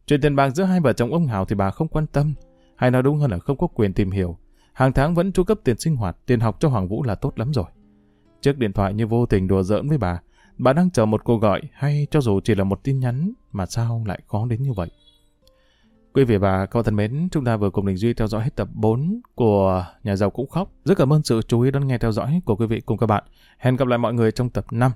Chuyện tiền bạc giữa hai vợ chồng ông Hào thì bà không quan tâm. Hay nói đúng hơn là không có quyền tìm hiểu. Hàng tháng vẫn chu cấp tiền sinh hoạt, tiền học cho Hoàng Vũ là tốt lắm rồi. Chiếc điện thoại như vô tình đùa giỡn với bà. Bà đang chờ một cuộc gọi hay cho dù chỉ là một tin nhắn mà sao lại khó đến như vậy. Quý vị và các bạn thân mến, chúng ta vừa cùng Đình Duy theo dõi hết tập 4 của Nhà giàu cũng khóc. Rất cảm ơn sự chú ý đón nghe theo dõi của quý vị cùng các bạn. Hẹn gặp lại mọi người trong tập 5